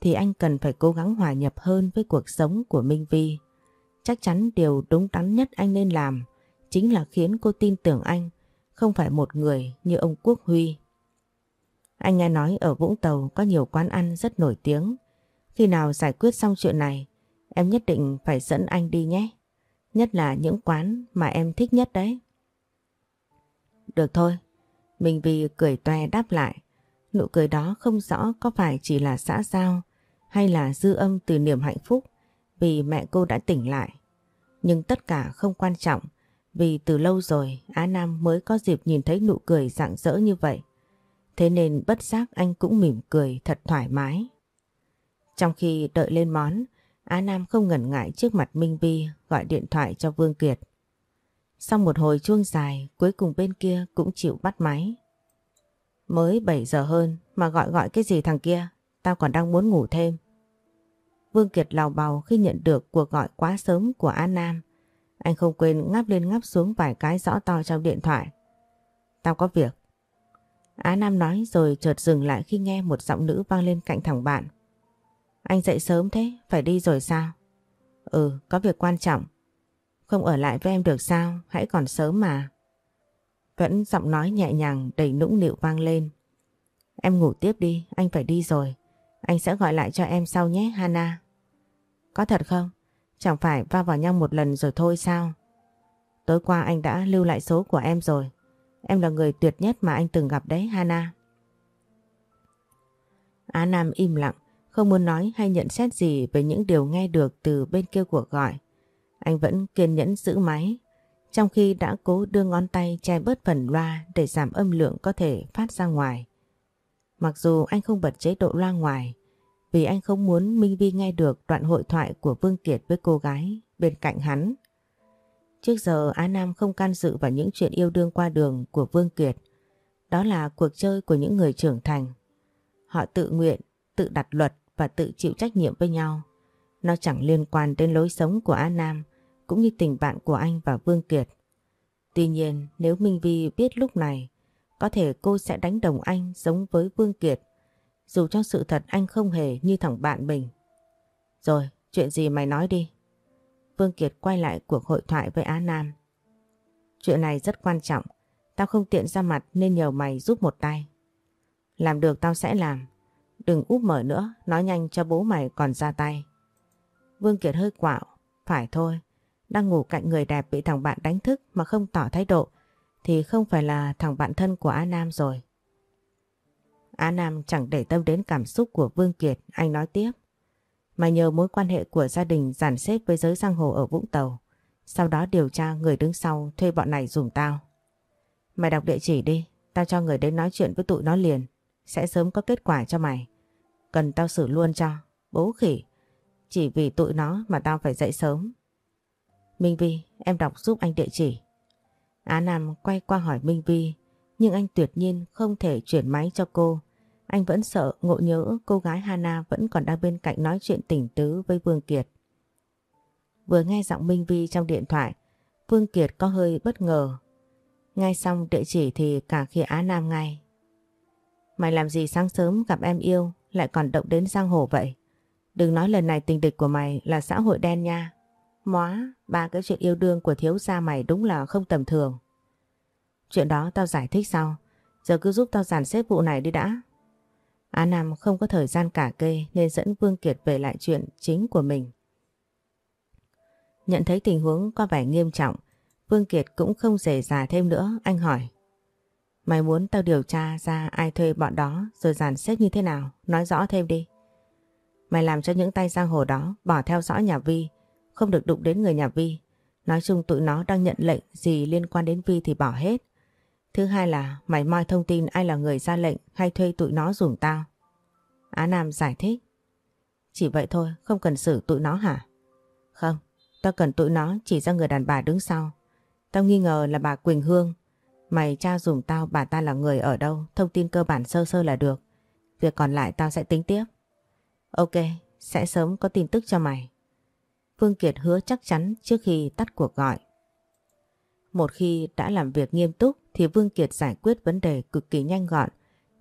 thì anh cần phải cố gắng hòa nhập hơn với cuộc sống của Minh Vi. Chắc chắn điều đúng đắn nhất anh nên làm chính là khiến cô tin tưởng anh không phải một người như ông Quốc Huy. Anh nghe nói ở Vũng Tàu có nhiều quán ăn rất nổi tiếng. Khi nào giải quyết xong chuyện này, em nhất định phải dẫn anh đi nhé. Nhất là những quán mà em thích nhất đấy. Được thôi. Minh Vi cười toe đáp lại. Nụ cười đó không rõ có phải chỉ là xã giao hay là dư âm từ niềm hạnh phúc vì mẹ cô đã tỉnh lại. Nhưng tất cả không quan trọng vì từ lâu rồi Á Nam mới có dịp nhìn thấy nụ cười rạng rỡ như vậy. Thế nên bất giác anh cũng mỉm cười thật thoải mái. Trong khi đợi lên món, Á Nam không ngần ngại trước mặt Minh Vi gọi điện thoại cho Vương Kiệt. Sau một hồi chuông dài, cuối cùng bên kia cũng chịu bắt máy. Mới 7 giờ hơn mà gọi gọi cái gì thằng kia, tao còn đang muốn ngủ thêm. Vương Kiệt lào bào khi nhận được cuộc gọi quá sớm của An Nam. Anh không quên ngáp lên ngáp xuống vài cái rõ to trong điện thoại. Tao có việc. Á Nam nói rồi chợt dừng lại khi nghe một giọng nữ vang lên cạnh thằng bạn. Anh dậy sớm thế, phải đi rồi sao? Ừ, có việc quan trọng. Không ở lại với em được sao, hãy còn sớm mà. Vẫn giọng nói nhẹ nhàng đầy nũng nịu vang lên. Em ngủ tiếp đi, anh phải đi rồi. Anh sẽ gọi lại cho em sau nhé Hana. Có thật không? Chẳng phải va vào nhau một lần rồi thôi sao? Tối qua anh đã lưu lại số của em rồi. Em là người tuyệt nhất mà anh từng gặp đấy Hana. Á Nam im lặng, không muốn nói hay nhận xét gì về những điều nghe được từ bên kia cuộc gọi. Anh vẫn kiên nhẫn giữ máy, trong khi đã cố đưa ngón tay che bớt phần loa để giảm âm lượng có thể phát ra ngoài. Mặc dù anh không bật chế độ loa ngoài, vì anh không muốn Minh Vi nghe được đoạn hội thoại của Vương Kiệt với cô gái bên cạnh hắn. Trước giờ Á Nam không can dự vào những chuyện yêu đương qua đường của Vương Kiệt. Đó là cuộc chơi của những người trưởng thành. Họ tự nguyện, tự đặt luật và tự chịu trách nhiệm với nhau. Nó chẳng liên quan đến lối sống của Á Nam cũng như tình bạn của anh và Vương Kiệt. Tuy nhiên nếu Minh Vi biết lúc này có thể cô sẽ đánh đồng anh giống với Vương Kiệt dù cho sự thật anh không hề như thằng bạn mình. Rồi, chuyện gì mày nói đi. Vương Kiệt quay lại cuộc hội thoại với Á Nam. Chuyện này rất quan trọng. Tao không tiện ra mặt nên nhờ mày giúp một tay. Làm được tao sẽ làm. Đừng úp mở nữa, nói nhanh cho bố mày còn ra tay. Vương Kiệt hơi quạo. Phải thôi, đang ngủ cạnh người đẹp bị thằng bạn đánh thức mà không tỏ thái độ thì không phải là thằng bạn thân của Á Nam rồi. Á Nam chẳng để tâm đến cảm xúc của Vương Kiệt, anh nói tiếp. Mà nhờ mối quan hệ của gia đình giản xếp với giới giang hồ ở Vũng Tàu. Sau đó điều tra người đứng sau thuê bọn này dùng tao. Mày đọc địa chỉ đi, tao cho người đến nói chuyện với tụi nó liền. Sẽ sớm có kết quả cho mày. Cần tao xử luôn cho, bố khỉ. Chỉ vì tụi nó mà tao phải dậy sớm. Minh Vi, em đọc giúp anh địa chỉ. Á Nam quay qua hỏi Minh Vi, nhưng anh tuyệt nhiên không thể chuyển máy cho cô anh vẫn sợ ngộ nhớ cô gái Hana vẫn còn đang bên cạnh nói chuyện tỉnh tứ với Vương Kiệt. Vừa nghe giọng Minh Vi trong điện thoại, Vương Kiệt có hơi bất ngờ. Ngay xong địa chỉ thì cả khi Á Nam ngay. Mày làm gì sáng sớm gặp em yêu lại còn động đến giang hồ vậy? Đừng nói lần này tình địch của mày là xã hội đen nha. Móa, ba cái chuyện yêu đương của thiếu gia mày đúng là không tầm thường. Chuyện đó tao giải thích sau. Giờ cứ giúp tao giàn xếp vụ này đi đã. Á Nam không có thời gian cả kê nên dẫn Vương Kiệt về lại chuyện chính của mình. Nhận thấy tình huống có vẻ nghiêm trọng, Vương Kiệt cũng không rể già thêm nữa, anh hỏi. Mày muốn tao điều tra ra ai thuê bọn đó rồi dàn xếp như thế nào, nói rõ thêm đi. Mày làm cho những tay giang hồ đó bỏ theo dõi nhà Vi, không được đụng đến người nhà Vi. Nói chung tụi nó đang nhận lệnh gì liên quan đến Vi thì bỏ hết. Thứ hai là mày moi thông tin ai là người ra lệnh hay thuê tụi nó dùng tao. Á Nam giải thích. Chỉ vậy thôi, không cần xử tụi nó hả? Không, tao cần tụi nó chỉ ra người đàn bà đứng sau. Tao nghi ngờ là bà Quỳnh Hương. Mày tra dùng tao bà ta là người ở đâu, thông tin cơ bản sơ sơ là được. Việc còn lại tao sẽ tính tiếp. Ok, sẽ sớm có tin tức cho mày. Vương Kiệt hứa chắc chắn trước khi tắt cuộc gọi. Một khi đã làm việc nghiêm túc thì Vương Kiệt giải quyết vấn đề cực kỳ nhanh gọn,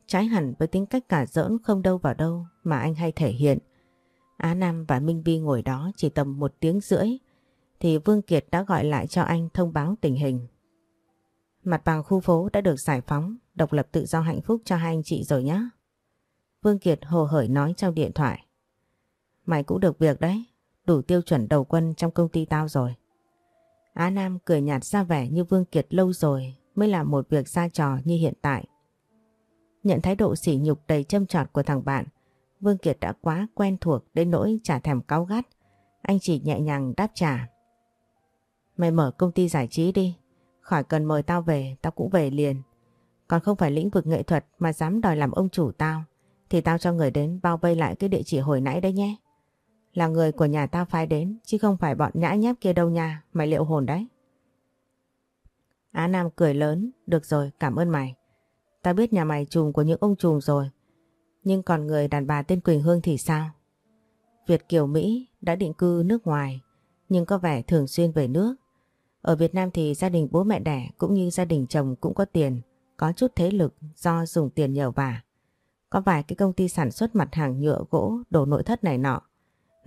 trái hẳn với tính cách cả giỡn không đâu vào đâu mà anh hay thể hiện. Á Nam và Minh Vi ngồi đó chỉ tầm một tiếng rưỡi thì Vương Kiệt đã gọi lại cho anh thông báo tình hình. Mặt bằng khu phố đã được giải phóng, độc lập tự do hạnh phúc cho hai anh chị rồi nhé. Vương Kiệt hồ hởi nói trong điện thoại. Mày cũng được việc đấy, đủ tiêu chuẩn đầu quân trong công ty tao rồi. Á Nam cười nhạt ra vẻ như Vương Kiệt lâu rồi mới làm một việc ra trò như hiện tại. Nhận thái độ sỉ nhục đầy châm trọt của thằng bạn, Vương Kiệt đã quá quen thuộc đến nỗi chả thèm cáu gắt. Anh chỉ nhẹ nhàng đáp trả. Mày mở công ty giải trí đi, khỏi cần mời tao về, tao cũng về liền. Còn không phải lĩnh vực nghệ thuật mà dám đòi làm ông chủ tao, thì tao cho người đến bao vây lại cái địa chỉ hồi nãy đấy nhé. Là người của nhà tao phái đến, chứ không phải bọn nhã nhép kia đâu nha, mày liệu hồn đấy. Á Nam cười lớn, được rồi, cảm ơn mày. Tao biết nhà mày trùm của những ông trùm rồi, nhưng còn người đàn bà tên Quỳnh Hương thì sao? Việt Kiều Mỹ đã định cư nước ngoài, nhưng có vẻ thường xuyên về nước. Ở Việt Nam thì gia đình bố mẹ đẻ cũng như gia đình chồng cũng có tiền, có chút thế lực do dùng tiền nhờ vả. Có vài cái công ty sản xuất mặt hàng nhựa gỗ, đồ nội thất này nọ.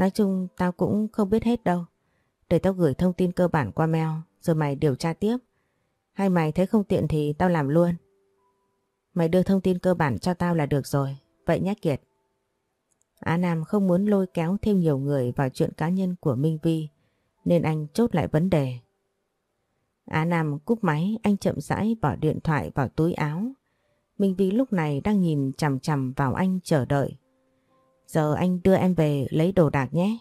Nói chung tao cũng không biết hết đâu. Để tao gửi thông tin cơ bản qua mail, rồi mày điều tra tiếp. Hay mày thấy không tiện thì tao làm luôn. Mày đưa thông tin cơ bản cho tao là được rồi. Vậy nhé, Kiệt. Á Nam không muốn lôi kéo thêm nhiều người vào chuyện cá nhân của Minh Vi, nên anh chốt lại vấn đề. Á Nam cúp máy, anh chậm rãi bỏ điện thoại vào túi áo. Minh Vi lúc này đang nhìn chằm chằm vào anh chờ đợi. Giờ anh đưa em về lấy đồ đạc nhé.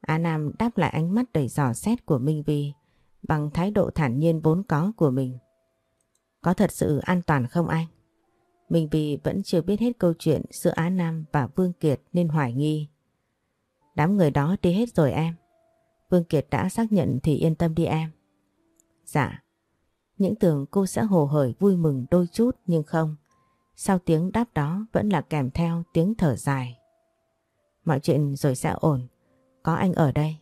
Á Nam đáp lại ánh mắt đầy giò xét của Minh Vi, bằng thái độ thản nhiên vốn có của mình. Có thật sự an toàn không anh? Minh Vi vẫn chưa biết hết câu chuyện giữa Á Nam và Vương Kiệt nên hoài nghi. Đám người đó đi hết rồi em. Vương Kiệt đã xác nhận thì yên tâm đi em. Dạ. Những tưởng cô sẽ hồ hởi vui mừng đôi chút nhưng không. Sau tiếng đáp đó vẫn là kèm theo tiếng thở dài. Mọi chuyện rồi sẽ ổn. Có anh ở đây.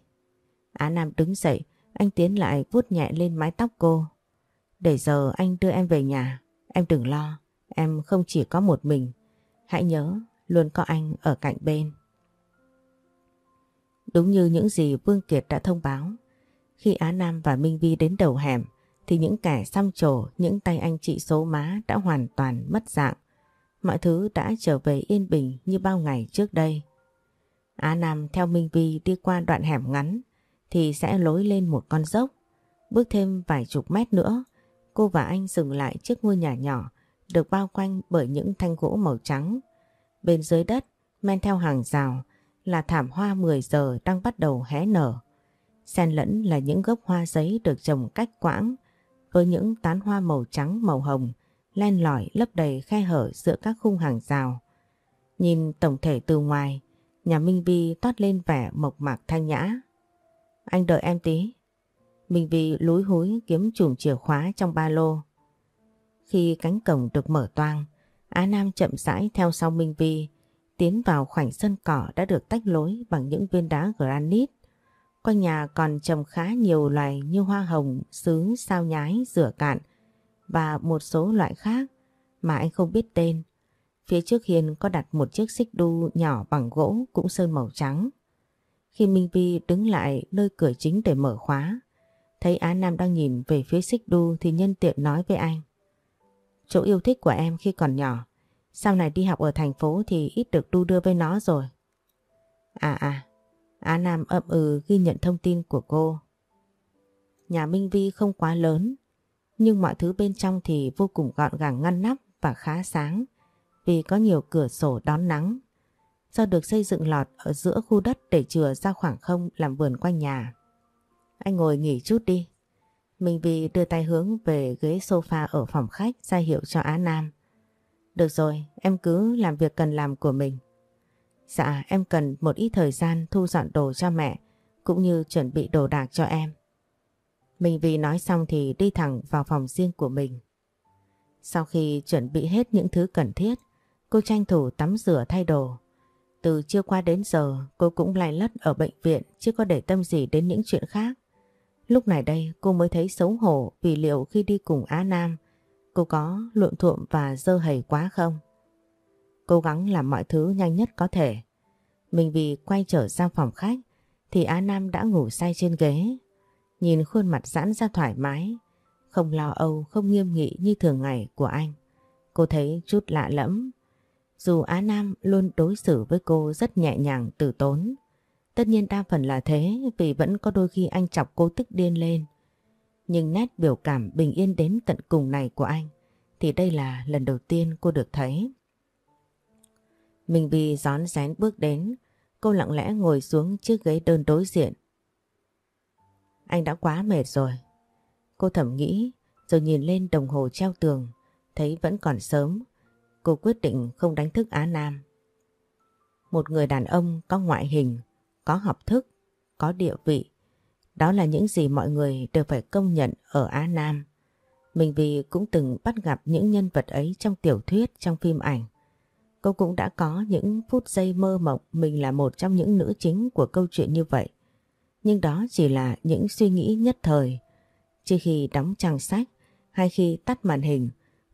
Á Nam đứng dậy, anh tiến lại vuốt nhẹ lên mái tóc cô. Để giờ anh đưa em về nhà, em đừng lo, em không chỉ có một mình. Hãy nhớ, luôn có anh ở cạnh bên. Đúng như những gì Vương Kiệt đã thông báo, khi Á Nam và Minh Vi đến đầu hẻm thì những kẻ xăm trổ, những tay anh chị số má đã hoàn toàn mất dạng. Mọi thứ đã trở về yên bình như bao ngày trước đây. Á Nam theo Minh Vi đi qua đoạn hẻm ngắn thì sẽ lối lên một con dốc. Bước thêm vài chục mét nữa, cô và anh dừng lại trước ngôi nhà nhỏ được bao quanh bởi những thanh gỗ màu trắng. Bên dưới đất, men theo hàng rào là thảm hoa 10 giờ đang bắt đầu hé nở. Xen lẫn là những gốc hoa giấy được trồng cách quãng với những tán hoa màu trắng màu hồng len lỏi lấp đầy khe hở giữa các khung hàng rào. Nhìn tổng thể từ ngoài, nhà Minh Vi toát lên vẻ mộc mạc thanh nhã. Anh đợi em tí. Minh Vi lúi húi kiếm chùm chìa khóa trong ba lô. Khi cánh cổng được mở toang, Á Nam chậm rãi theo sau Minh Vi, tiến vào khoảnh sân cỏ đã được tách lối bằng những viên đá granite. Quanh nhà còn trồng khá nhiều loài như hoa hồng, sứ, sao nhái, rửa cạn và một số loại khác mà anh không biết tên. Phía trước hiên có đặt một chiếc xích đu nhỏ bằng gỗ cũng sơn màu trắng. Khi Minh Vi đứng lại nơi cửa chính để mở khóa, thấy Á Nam đang nhìn về phía xích đu thì nhân tiện nói với anh. Chỗ yêu thích của em khi còn nhỏ, sau này đi học ở thành phố thì ít được đu đưa với nó rồi. À à, Á Nam ậm ừ ghi nhận thông tin của cô. Nhà Minh Vi không quá lớn, nhưng mọi thứ bên trong thì vô cùng gọn gàng ngăn nắp và khá sáng vì có nhiều cửa sổ đón nắng. Do được xây dựng lọt ở giữa khu đất để chừa ra khoảng không làm vườn quanh nhà. Anh ngồi nghỉ chút đi. mình vì đưa tay hướng về ghế sofa ở phòng khách ra hiệu cho Á Nam. Được rồi, em cứ làm việc cần làm của mình. Dạ, em cần một ít thời gian thu dọn đồ cho mẹ, cũng như chuẩn bị đồ đạc cho em. mình vì nói xong thì đi thẳng vào phòng riêng của mình. Sau khi chuẩn bị hết những thứ cần thiết, cô tranh thủ tắm rửa thay đồ. Từ chưa qua đến giờ cô cũng lay lất ở bệnh viện chứ có để tâm gì đến những chuyện khác. Lúc này đây cô mới thấy xấu hổ vì liệu khi đi cùng Á Nam cô có luộm thuộm và dơ hầy quá không? Cố gắng làm mọi thứ nhanh nhất có thể. Mình vì quay trở ra phòng khách thì Á Nam đã ngủ say trên ghế. Nhìn khuôn mặt giãn ra thoải mái, không lo âu, không nghiêm nghị như thường ngày của anh. Cô thấy chút lạ lẫm. Dù Á Nam luôn đối xử với cô rất nhẹ nhàng, tử tốn. Tất nhiên đa phần là thế vì vẫn có đôi khi anh chọc cô tức điên lên. Nhưng nét biểu cảm bình yên đến tận cùng này của anh thì đây là lần đầu tiên cô được thấy. mình vì gión rén bước đến, cô lặng lẽ ngồi xuống chiếc ghế đơn đối diện. Anh đã quá mệt rồi. Cô thầm nghĩ rồi nhìn lên đồng hồ treo tường, thấy vẫn còn sớm. Cô quyết định không đánh thức Á Nam. Một người đàn ông có ngoại hình, có học thức, có địa vị. Đó là những gì mọi người đều phải công nhận ở Á Nam. Mình vì cũng từng bắt gặp những nhân vật ấy trong tiểu thuyết, trong phim ảnh. Cô cũng đã có những phút giây mơ mộng mình là một trong những nữ chính của câu chuyện như vậy. Nhưng đó chỉ là những suy nghĩ nhất thời. Chỉ khi đóng trang sách hay khi tắt màn hình,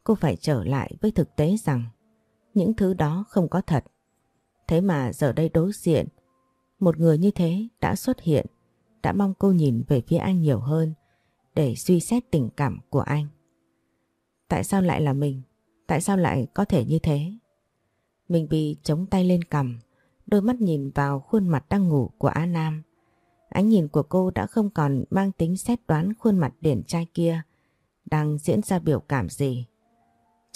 cô phải trở lại với thực tế rằng những thứ đó không có thật. Thế mà giờ đây đối diện, một người như thế đã xuất hiện, đã mong cô nhìn về phía anh nhiều hơn để suy xét tình cảm của anh. Tại sao lại là mình? Tại sao lại có thể như thế? mình bị chống tay lên cầm, đôi mắt nhìn vào khuôn mặt đang ngủ của Á Nam. Ánh nhìn của cô đã không còn mang tính xét đoán khuôn mặt điển trai kia đang diễn ra biểu cảm gì.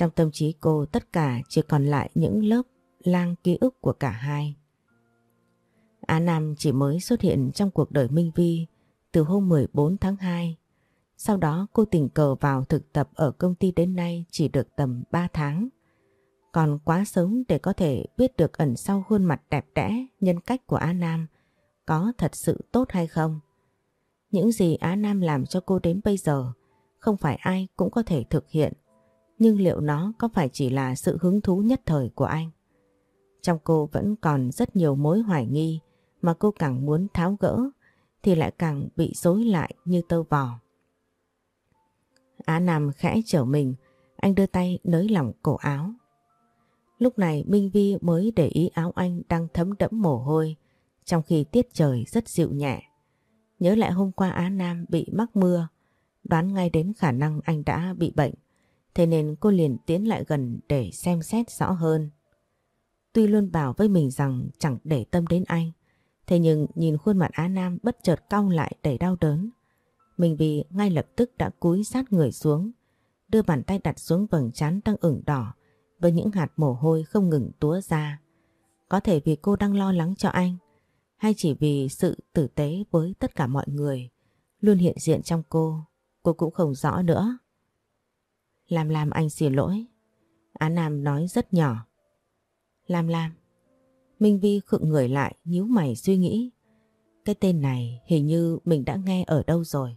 Trong tâm trí cô tất cả chỉ còn lại những lớp lang ký ức của cả hai. Á Nam chỉ mới xuất hiện trong cuộc đời Minh Vi từ hôm 14 tháng 2. Sau đó cô tình cờ vào thực tập ở công ty đến nay chỉ được tầm 3 tháng. Còn quá sớm để có thể biết được ẩn sau khuôn mặt đẹp đẽ, nhân cách của Á Nam có thật sự tốt hay không. Những gì Á Nam làm cho cô đến bây giờ không phải ai cũng có thể thực hiện. Nhưng liệu nó có phải chỉ là sự hứng thú nhất thời của anh? Trong cô vẫn còn rất nhiều mối hoài nghi mà cô càng muốn tháo gỡ thì lại càng bị rối lại như tơ vò. Á Nam khẽ trở mình, anh đưa tay nới lỏng cổ áo. Lúc này Minh Vi mới để ý áo anh đang thấm đẫm mồ hôi, trong khi tiết trời rất dịu nhẹ. Nhớ lại hôm qua Á Nam bị mắc mưa, đoán ngay đến khả năng anh đã bị bệnh, thế nên cô liền tiến lại gần để xem xét rõ hơn. Tuy luôn bảo với mình rằng chẳng để tâm đến anh, thế nhưng nhìn khuôn mặt Á Nam bất chợt cong lại đầy đau đớn. Mình vì ngay lập tức đã cúi sát người xuống, đưa bàn tay đặt xuống vầng trán đang ửng đỏ với những hạt mồ hôi không ngừng túa ra. Có thể vì cô đang lo lắng cho anh, hay chỉ vì sự tử tế với tất cả mọi người luôn hiện diện trong cô, cô cũng không rõ nữa. Làm làm anh xin lỗi. Á Nam nói rất nhỏ. Làm làm. Minh Vi khựng người lại nhíu mày suy nghĩ. Cái tên này hình như mình đã nghe ở đâu rồi.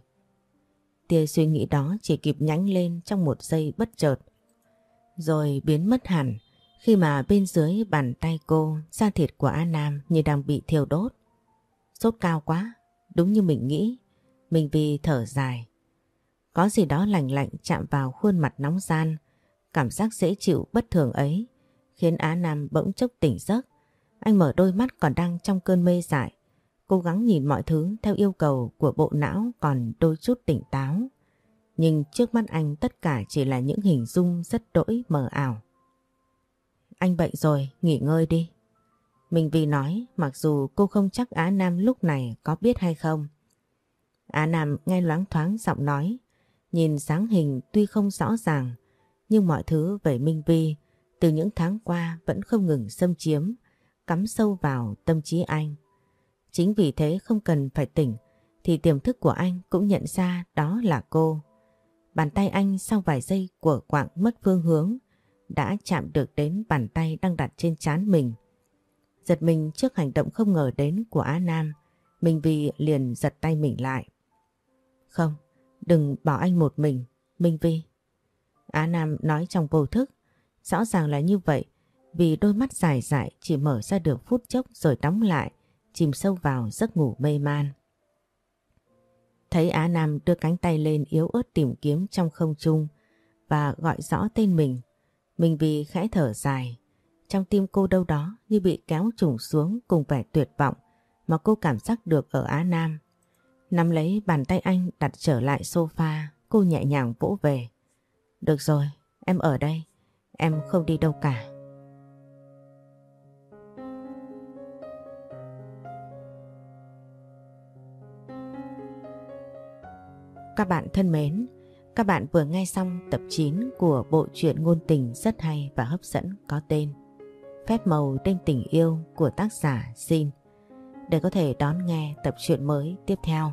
Tia suy nghĩ đó chỉ kịp nhánh lên trong một giây bất chợt. Rồi biến mất hẳn khi mà bên dưới bàn tay cô da thịt của A Nam như đang bị thiêu đốt. Sốt cao quá, đúng như mình nghĩ. Mình vì thở dài. Có gì đó lành lạnh chạm vào khuôn mặt nóng gian. Cảm giác dễ chịu bất thường ấy khiến Á Nam bỗng chốc tỉnh giấc. Anh mở đôi mắt còn đang trong cơn mê dại. Cố gắng nhìn mọi thứ theo yêu cầu của bộ não còn đôi chút tỉnh táo. Nhưng trước mắt anh tất cả chỉ là những hình dung rất đỗi mờ ảo. Anh bệnh rồi, nghỉ ngơi đi. Mình vì nói mặc dù cô không chắc Á Nam lúc này có biết hay không. Á Nam nghe loáng thoáng giọng nói, nhìn dáng hình tuy không rõ ràng, nhưng mọi thứ về Minh Vi từ những tháng qua vẫn không ngừng xâm chiếm, cắm sâu vào tâm trí anh. Chính vì thế không cần phải tỉnh, thì tiềm thức của anh cũng nhận ra đó là cô. Bàn tay anh sau vài giây của quạng mất phương hướng đã chạm được đến bàn tay đang đặt trên chán mình. Giật mình trước hành động không ngờ đến của Á Nam, Minh Vi liền giật tay mình lại. Không, đừng bỏ anh một mình, Minh Vi. Á Nam nói trong vô thức, rõ ràng là như vậy, vì đôi mắt dài dại chỉ mở ra được phút chốc rồi đóng lại, chìm sâu vào giấc ngủ mê man. Thấy Á Nam đưa cánh tay lên yếu ớt tìm kiếm trong không trung và gọi rõ tên mình, Minh Vi khẽ thở dài, trong tim cô đâu đó như bị kéo trùng xuống cùng vẻ tuyệt vọng mà cô cảm giác được ở Á Nam. Nắm lấy bàn tay anh đặt trở lại sofa, cô nhẹ nhàng vỗ về. Được rồi, em ở đây, em không đi đâu cả. Các bạn thân mến, các bạn vừa nghe xong tập 9 của bộ truyện ngôn tình rất hay và hấp dẫn có tên Phép màu đêm tình yêu của tác giả Xin. Để có thể đón nghe tập truyện mới tiếp theo,